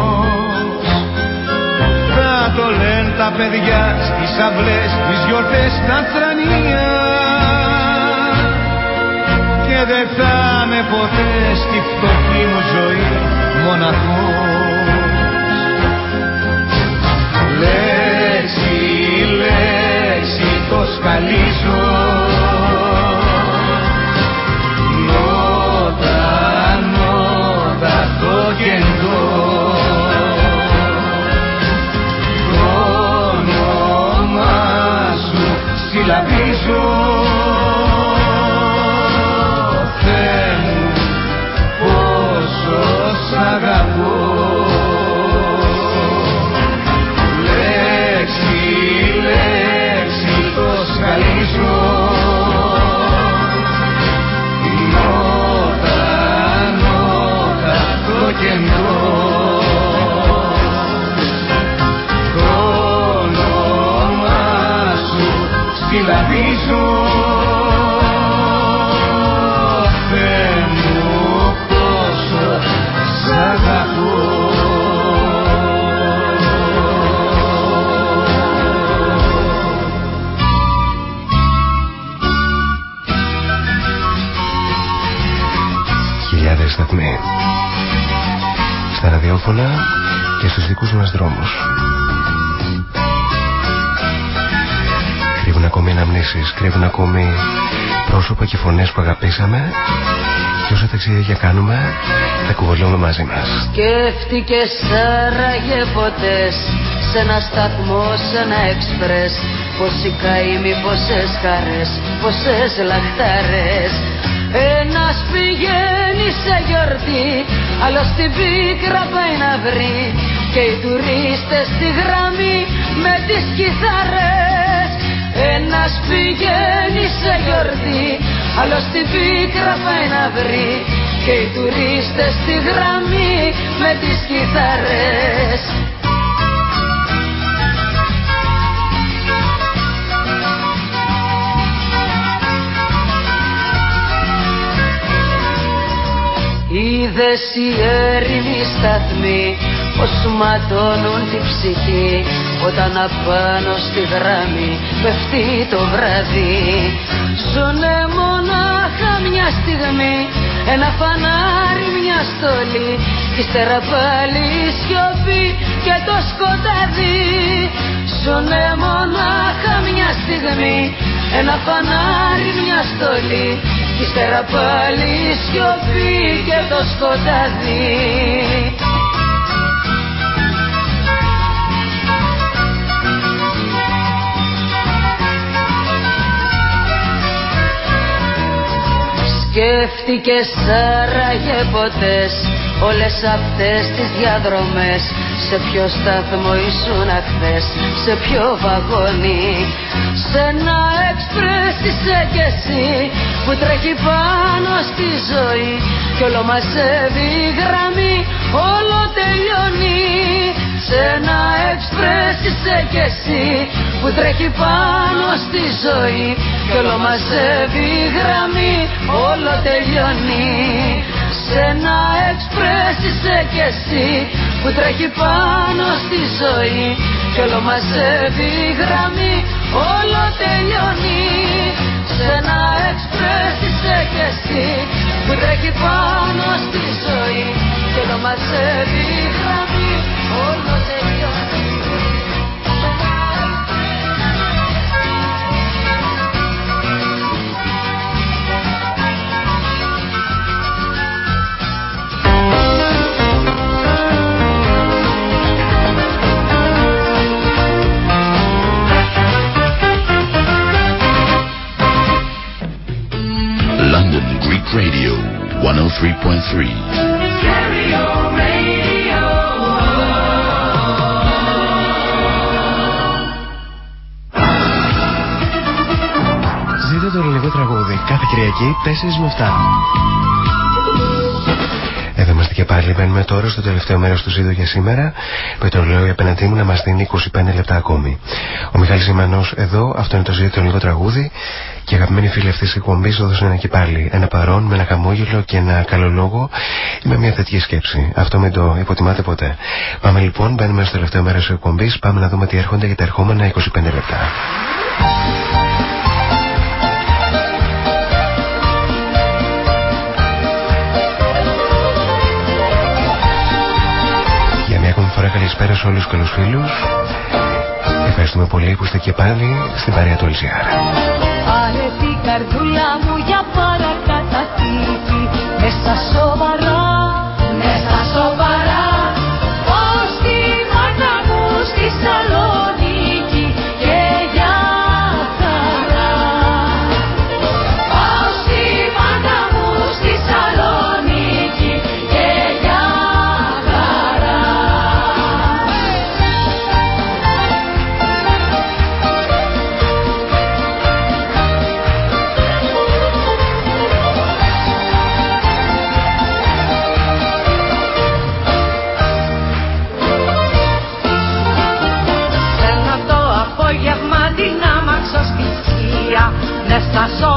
Θα το λένε τα παιδιά στις αυλές, στις γιορτές, στα θρανία. Και δεν θα με ποτέ στη φτωχή μου ζωή μοναχός το σκαλίζω Νότα, νότα το κεντό Το όνομα σου συλλαβίζω σκυλαβίζω ραδιόφωνα και στους δικούς μας δρόμους. Κρύβουν ακόμη αναμνήσεις, κρύβουν ακόμη πρόσωπα και φωνές που αγαπήσαμε και όσα ταξίδια κάνουμε τα κουβαλούμε μαζί μας. Σκέφτηκες άραγε ποτές σε ένα σταθμό, σε ένα εξπρές Πόσοι καημοί, πόσες χαρές, πόσες λαχτάρες Ένας πηγαίνει σε γιορτή, άλλος στην πίκρα πάει να βρει. Και οι τουρίστες στη γραμμή με τις κιθάρες Ένας πηγαίνει σε γιορτή, άλλος στην πίκρα πάει να βρει. Και οι τουρίστες στη γραμμή με τις κιθάρες Είδες οι έρημοι σταθμοί πως ματώνουν τη ψυχή όταν απάνω στη γράμμη πέφτει το βράδυ Ζουνε μονάχα μια στιγμή ένα φανάρι μια στολή κι ύστερα πάλι η σιωπή και το σκοτάδι. Ζουνε μονάχα μια στιγμή ένα φανάρι μια στολή κι ύστερα πάλι η σιωπή και το σκοτάδι. Σκέφτηκες άραγε ποτές Όλες αυτές τις διαδρομές Σε ποιο σταθμό ήσουν χθες Σε ποιο βαγόνι. Σε ένα εξπρές είσαι κι εσύ Που τρέχει πάνω στη ζωή. Κι όλο μαζεύει η γραμμή Όλο τελειώνει. Σε ένα εξπρές είσαι κι εσύ που τρέχει πάνω στη ζωή. Κι όλο μαζεύει η γραμμή όλο τελειώνει σε ένα εξπρές είσαι κι εσύ που τρέχει πάνω στη ζωή. Κι όλο μαζεύει η γραμμή όλο τελειώνει. Σε ένα εξπρές είσαι κι εσύ που τρέχει πάνω στη ζωή. Κι όλο μαζεύει η γραμμή όλο τελειώνει Radio 103.3. Ζείτε το ελληνικό τραγούδι κάθε Κυριακή 4 με 7. Εδώ είμαστε και πάλι. Μπαίνουμε τώρα στο τελευταίο μέρος του ζήτου για σήμερα. Πετρολαίο απέναντί μου να μας δίνει 25 λεπτά ακόμη. Ο Μιχάλης Ιμανό εδώ, αυτό είναι το ζήτο το ελληνικό τραγούδι. Και αγαπημένοι φίλοι αυτής της εκπομπής, έδωσαν και πάλι ένα παρόν με ένα χαμόγελο και ένα καλό λόγο ή με μια θετική σκέψη. Αυτό μην το υποτιμάτε ποτέ. Πάμε λοιπόν, μπαίνουμε στο τελευταίο μέρος της εκπομπής, πάμε να δούμε τι έρχονται για τα ερχόμενα 25 λεπτά. Φορά καλησπέρα σε όλους τους καλούς φίλους. Ευχαριστούμε πολύ που είστε και πάλι στην παρέα του LCR. Πάρε την καρδούλα μου για παρακαταθήκη Μέσα σοβαρά, Ναι στα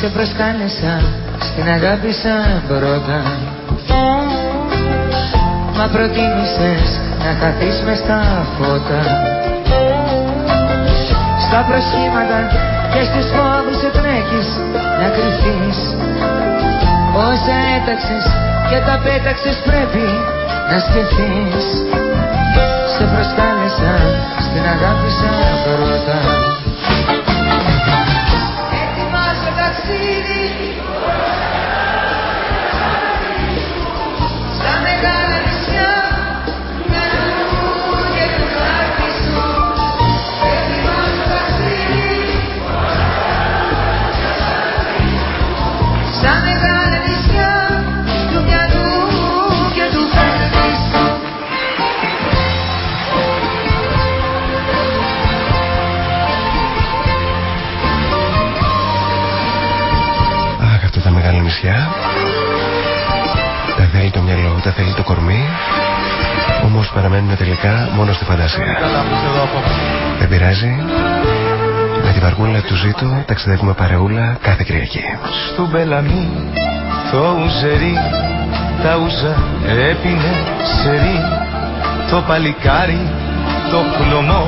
Σε προσκάλεσα, στην αγάπη σαν πρώτα. Μα προτίμησες να χαθείς μες στα φώτα. Στα προσχήματα και στους φόβους σε τρέχεις να κρυφείς Όσα έταξες και τα πέταξες πρέπει να σκεφτείς. Σε προσκάλεσα, στην αγάπη σαν πρώτα worthy. Κορμί. Όμως παραμένουν τελικά μόνο στη φαντασία. Δεν πειράζει. Με την βαργούλα του ζήτω ταξιδεύουμε παρεούλα κάθε Κυριακή. στο μπελαμί το ουζερί τα ούζα έπινε σερί το παλικάρι το χλωμό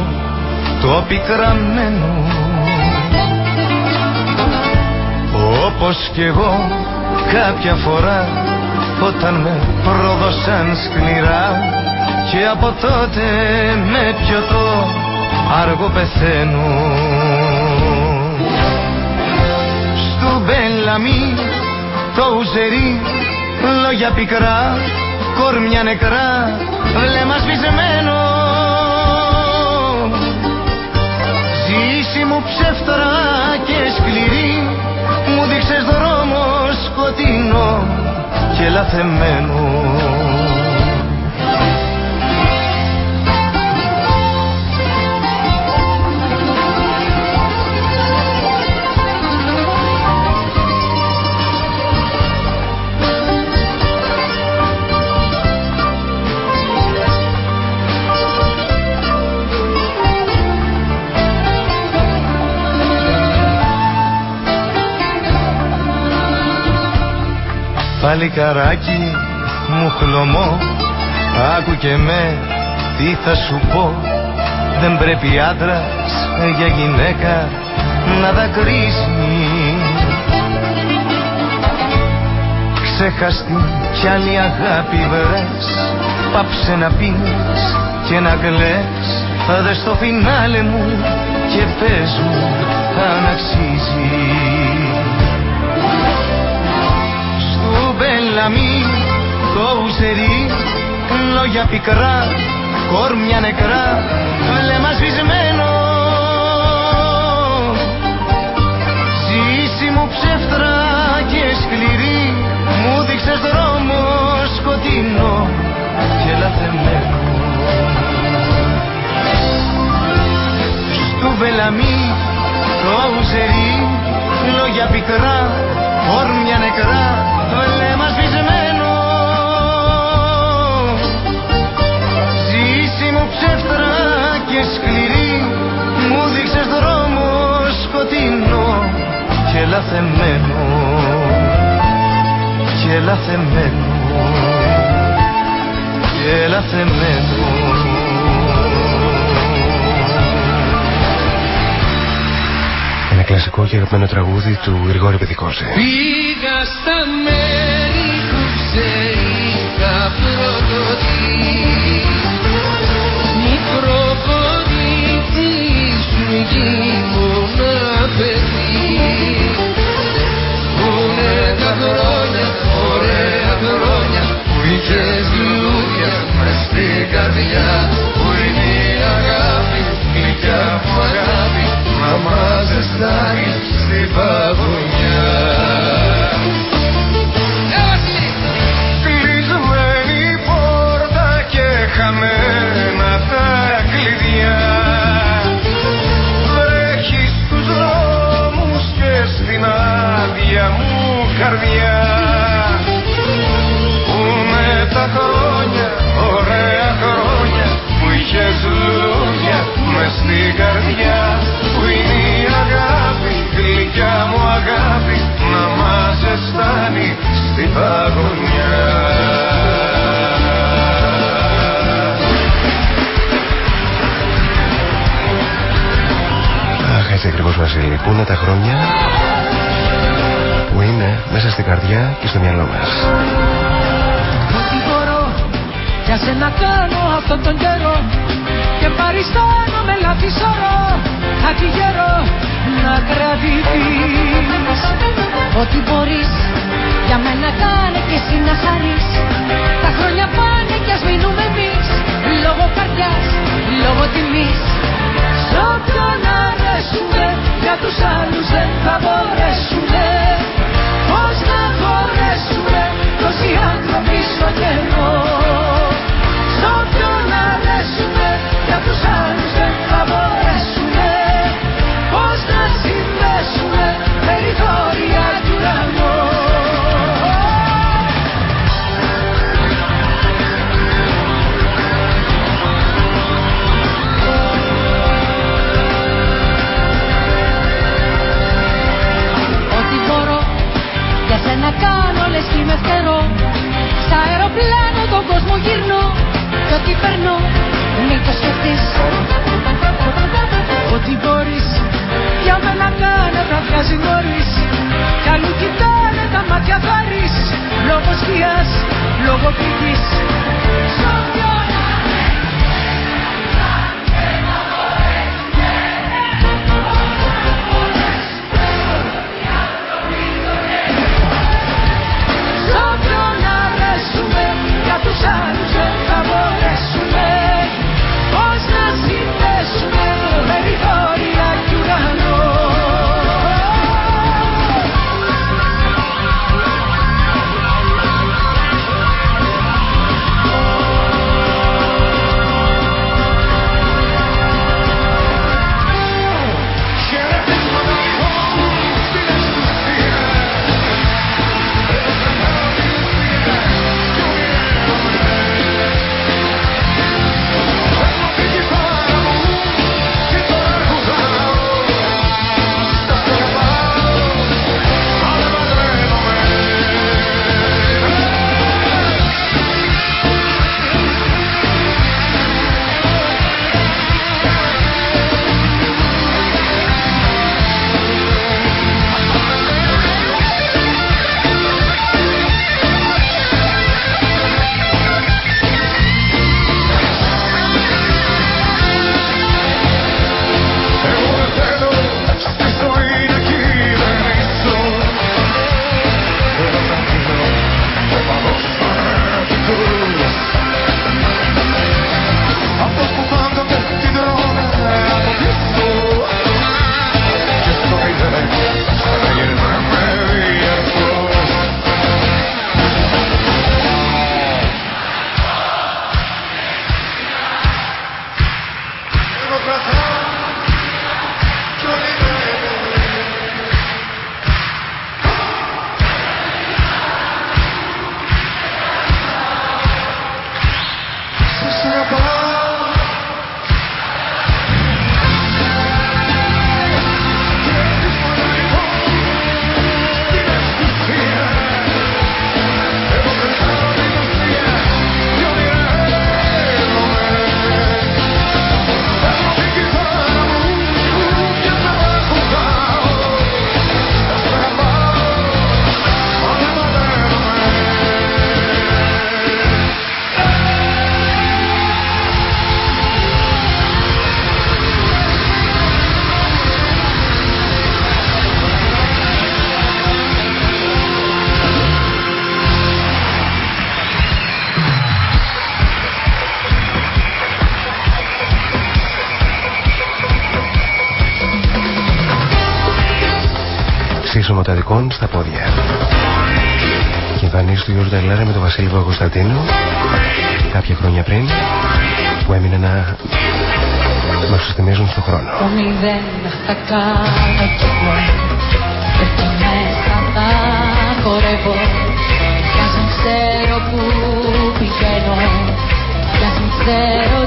το πικραμένο όπως κι εγώ κάποια φορά όταν με πρόδωσαν σκληρά και από τότε με πιωτό άργο πεθαίνω. Στου Μπελαμί το ουζερί λόγια πικρά κόρμια νεκρά βλέμμα σβησμένο. Ζήση μου ψεύτρα και σκληρή μου δείξες δρόμο σκοτεινό και λαθεμένο Παλικαράκι μου χλωμό. Άκου και με τι θα σου πω. Δεν πρέπει άντρας για γυναίκα να δακρύσει. Ξέχαστη κι άλλη αγάπη βρες Πάψε να πίνεις και να κλαις. Δες στο φινάλε μου και πες μου αν αξίζει Μπελαμί το ουσερί. Λόγια πικρά κόρμια νεκρά. Βλέμμα σβησμένο Ζήση μου ψεύτρα και σκληρή. Μου δείξες δρόμο σκοτεινό και λαθεμένο Στου Μπελαμί το ουσερί. Λόγια πικρά κόρμια νεκρά βλέμμα σβησμένο Ζήση μου ψεύτρα και σκληρή μου δείξες δρόμο σκοτεινό και λαθεμένο. Και λαθεμένο. Και λαθεμένο. Ένα κλασικό και αγαπημένο τραγούδι του Γρηγόρη Παιδικόζε. Πήγα στα μέρη που ξέρει τα πρωτοτή Μικρό κορίτσι σου γύμωνα παιδί Πούνε τα χρόνια, ωραία χρόνια που είχες λουλούδια μες στην καρδιά. Που είναι η αγάπη, γλυκιά μου αγάπη να μας ζεστάνει στην Βασίλη. Πού είναι τα χρόνια που είναι μέσα στην καρδιά και στο μυαλό μας. Ό,τι μπορώ για σένα κάνω αυτόν τον καιρό και παριστάνω με λάθη σωρό κάτι γερό να κρατηθείς Ό,τι μπορείς για μένα κάνε και εσύ να χαρείς Τα χρόνια πάνε κι ας μείνουμε εμείς Λόγω καρδιάς, λόγω τιμής Σ' όποιον αρέσουμε για τους άλλους δεν θα μπορέσουμε Πώς να χωρέσουμε τόσοι άνθρωποι στο κενό λες κι είμαι φτερό Σ' αεροπλάνο τον κόσμο γυρνώ. Κι ό,τι περνώ μην το σκεφτείς. Ό,τι μπορείς για μένα κάνε βραδιάζει νωρίς Κι αλλού τα μάτια βαρύς Λόγω σκιάς, λόγω πηγής λοιπόν στα πόδια. Και εμφανίσει του Γιώργου Ταγιλάρα με τον Βασίλη Κωνσταντίνο κάποια χρόνια πριν που έμεινε να μα συστημίζουν στον χρόνο. Το μηδέν θα κάτω κι εγώ πέφτω μέσα τα χορεύω κι ας ξέρω που πηγαίνω κι ας ξέρω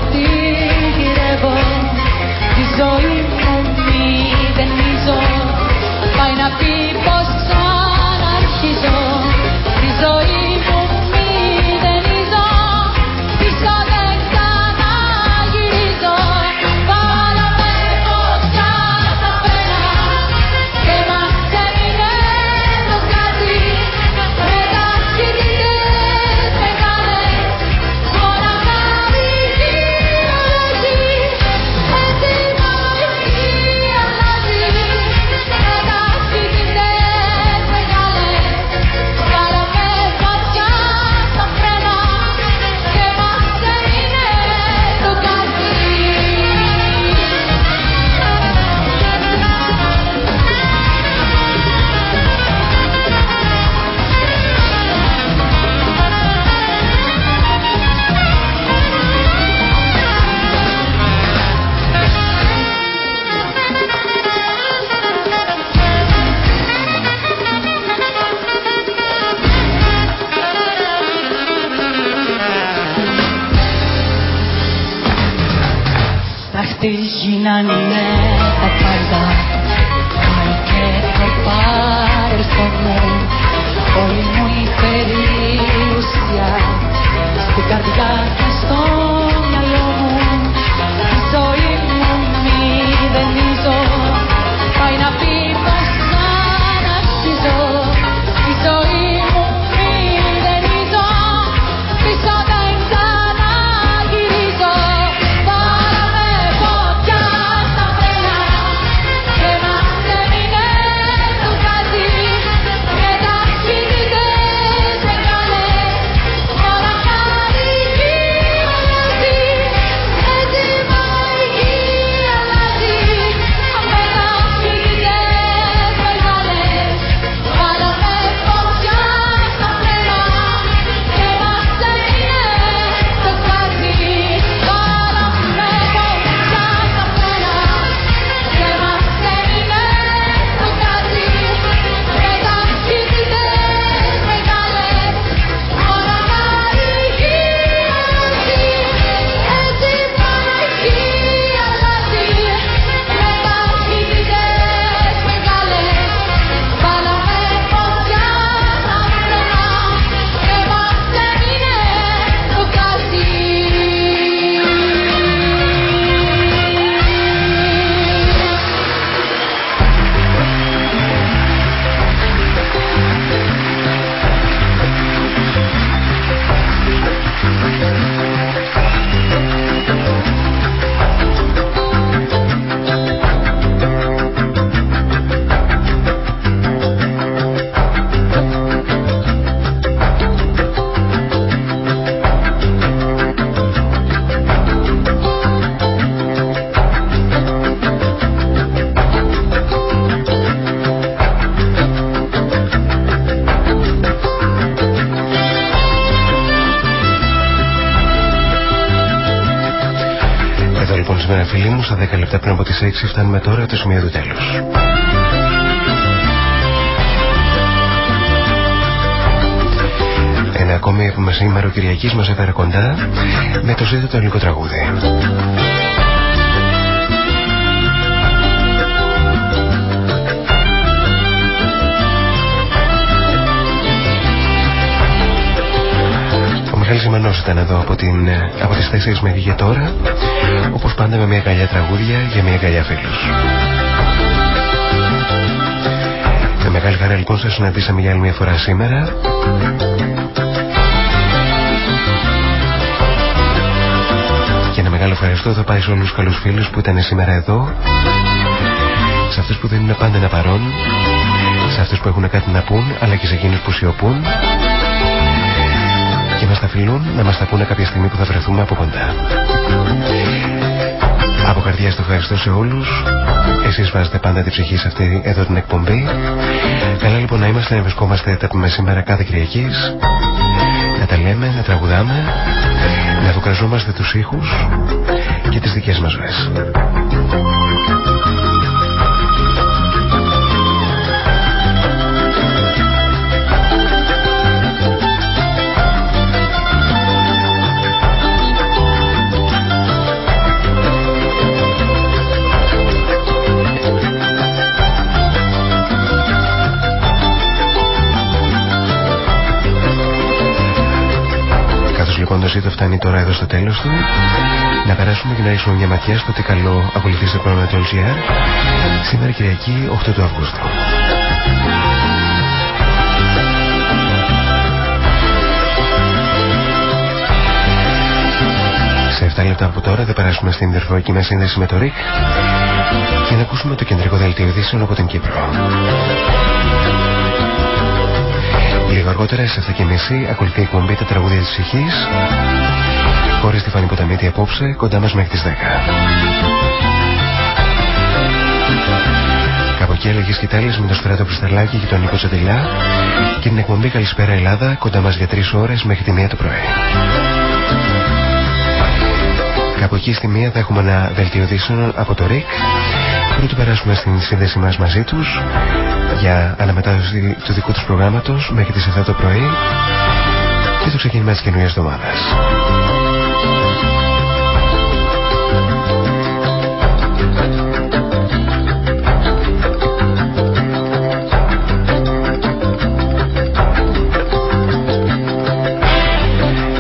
κοιτώ φίλοι μου, στα 10 λεπτά πριν από τις 6 φτάνουμε τώρα το σημείο του τέλους. Ένα ακόμη που σήμερα ο Κυριακής μας έφερε κοντά με το ζήτητο το ελληνικό τραγούδι. Μιχάλης Ζημανός ήταν εδώ από, την, από τις 4 μέχρι για τώρα όπως πάντα με μια καλιά τραγούδια για μια καλιά φίλους. Με μεγάλη χαρά λοιπόν σας συναντήσαμε για άλλη μια φορά σήμερα. Και ένα μεγάλο ευχαριστώ θα πάει σε όλους τους καλούς φίλους που ήταν σήμερα εδώ. Σε αυτούς που δεν είναι πάντα ένα παρόν σε αυτούς που έχουν κάτι να πούν αλλά και σε εκείνους που σιωπούν. και μας τα φιλούν να μας τα πούνε κάποια στιγμή που θα βρεθούμε από κοντά. Από καρδιά στο ευχαριστώ σε όλους. Εσείς βάζετε πάντα την ψυχή σε αυτή εδώ την εκπομπή. Καλά λοιπόν να είμαστε να βρισκόμαστε τα πούμε σήμερα κάθε Κυριακής. Να τα λέμε, να τραγουδάμε, να αποκραζόμαστε τους ήχους και τις δικές μας ζωές. Λοιπόν το ζήτο φτάνει τώρα εδώ στο τέλος του να περάσουμε και να ρίξουμε μια ματιά στο τι καλό ακολουθείς στο πρόγραμμα του LGR σήμερα Κυριακή 8 του Αυγούστου. Σε 7 λεπτά από τώρα θα περάσουμε στην τερφοϊκή μας σύνδεση με το ΡΙΚ και να ακούσουμε το κεντρικό δελτίο ειδήσεων από την Κύπρο. Λίγο αργότερα σε και μισή ακολουθεί η εκπομπή τα τραγούδια της ψυχής χωρίς τη Φανή Ποταμίτη απόψε κοντά μας μέχρι τις 10. Κάπου εκεί έλεγες σκητάλης με το Στράτο Κρυσταλάκη και τον Νίκο Τσαντελιά και την εκπομπή Καλησπέρα Ελλάδα κοντά μας για 3 ώρες μέχρι τη 1 το πρωί. Κάπου εκεί στη μία θα έχουμε ένα δελτίο από το ΡΙΚ Πρωτού περάσουμε στην σύνδεση μας μαζί τους για αναμετάδοση του δικού τους προγράμματος μέχρι τις 7 το πρωί και το ξεκίνημα της καινούριας εβδομάδας.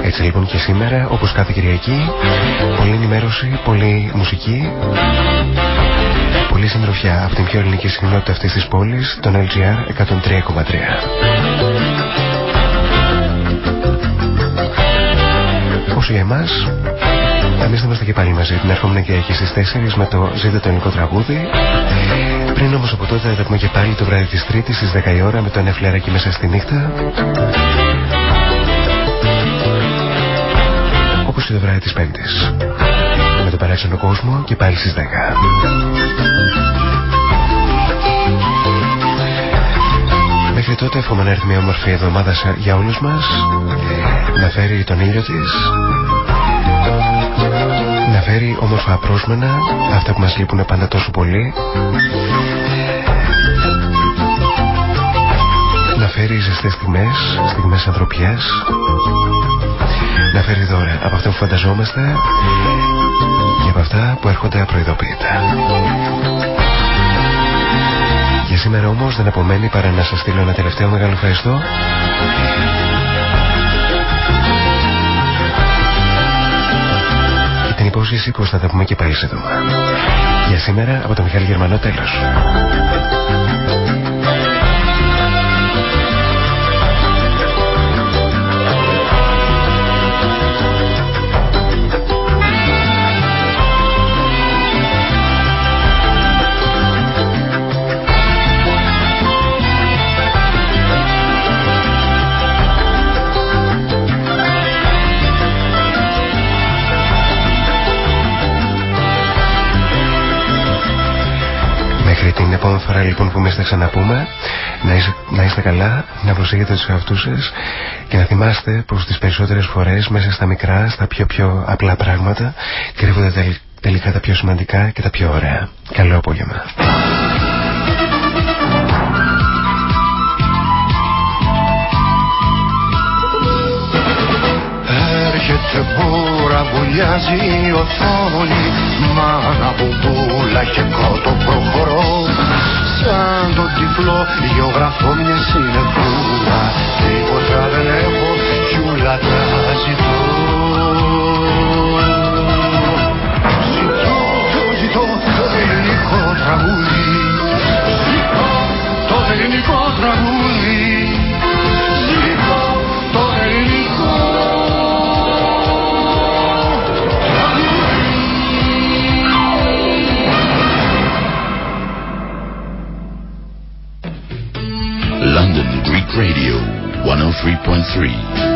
Έτσι λοιπόν και σήμερα, όπως κάθε Κυριακή, πολλή ενημέρωση, πολλή μουσική πολύ συντροφιά από την πιο ελληνική συχνότητα αυτής της πόλης, τον LGR 103,3. Όσο για εμάς, εμείς θα είμαστε και πάλι μαζί την ερχόμενη Κυριακή στις 4 με το «Ζείτε το ελληνικό τραγούδι». Πριν όμως από τότε θα πούμε και πάλι το βράδυ της Τρίτης στις 10 η ώρα με το ένα φλεράκι μέσα στη νύχτα. Όπως και το βράδυ της Πέμπτης με το παράξενο κόσμο και πάλι στις 10. Μέχρι τότε εύχομαι να έρθει μια όμορφη εβδομάδα για όλους μας να φέρει τον ήλιο της να φέρει όμορφα απρόσμενα αυτά που μας λείπουν πάντα τόσο πολύ να φέρει ζεστές στιγμές στιγμές ανθρωπιές να φέρει δώρα από αυτό που φανταζόμαστε και από αυτά που έρχονται απροειδοποιητά. Για σήμερα όμως δεν απομένει παρά να σας στείλω ένα τελευταίο μεγάλο ευχαριστώ και την υπόσχεση πως θα τα πούμε και πάλι σε Για σήμερα από το Μιχάλη Γερμανό τέλος. Φορά λοιπόν που εμείς θα ξαναπούμε να είστε, να είστε καλά, να προσέχετε τους εαυτούς σας και να θυμάστε πως τις περισσότερες φορές μέσα στα μικρά, στα πιο πιο απλά πράγματα κρύβονται τελικά τα πιο σημαντικά και τα πιο ωραία. Καλό απόγευμα. Έρχεται μπούρα, βουλιάζει η οθόνη Μάνα μπουμπούλα και κότο προχωρώ Σαν το τυφλό γεωγραφώ μιας συνεπούρα Τίποτα δεν έχω κι ούλα τα ζητώ. Ζητώ, το ζητώ το ελληνικό τραγούδι. Ζητώ το ελληνικό τραγούδι 103.3.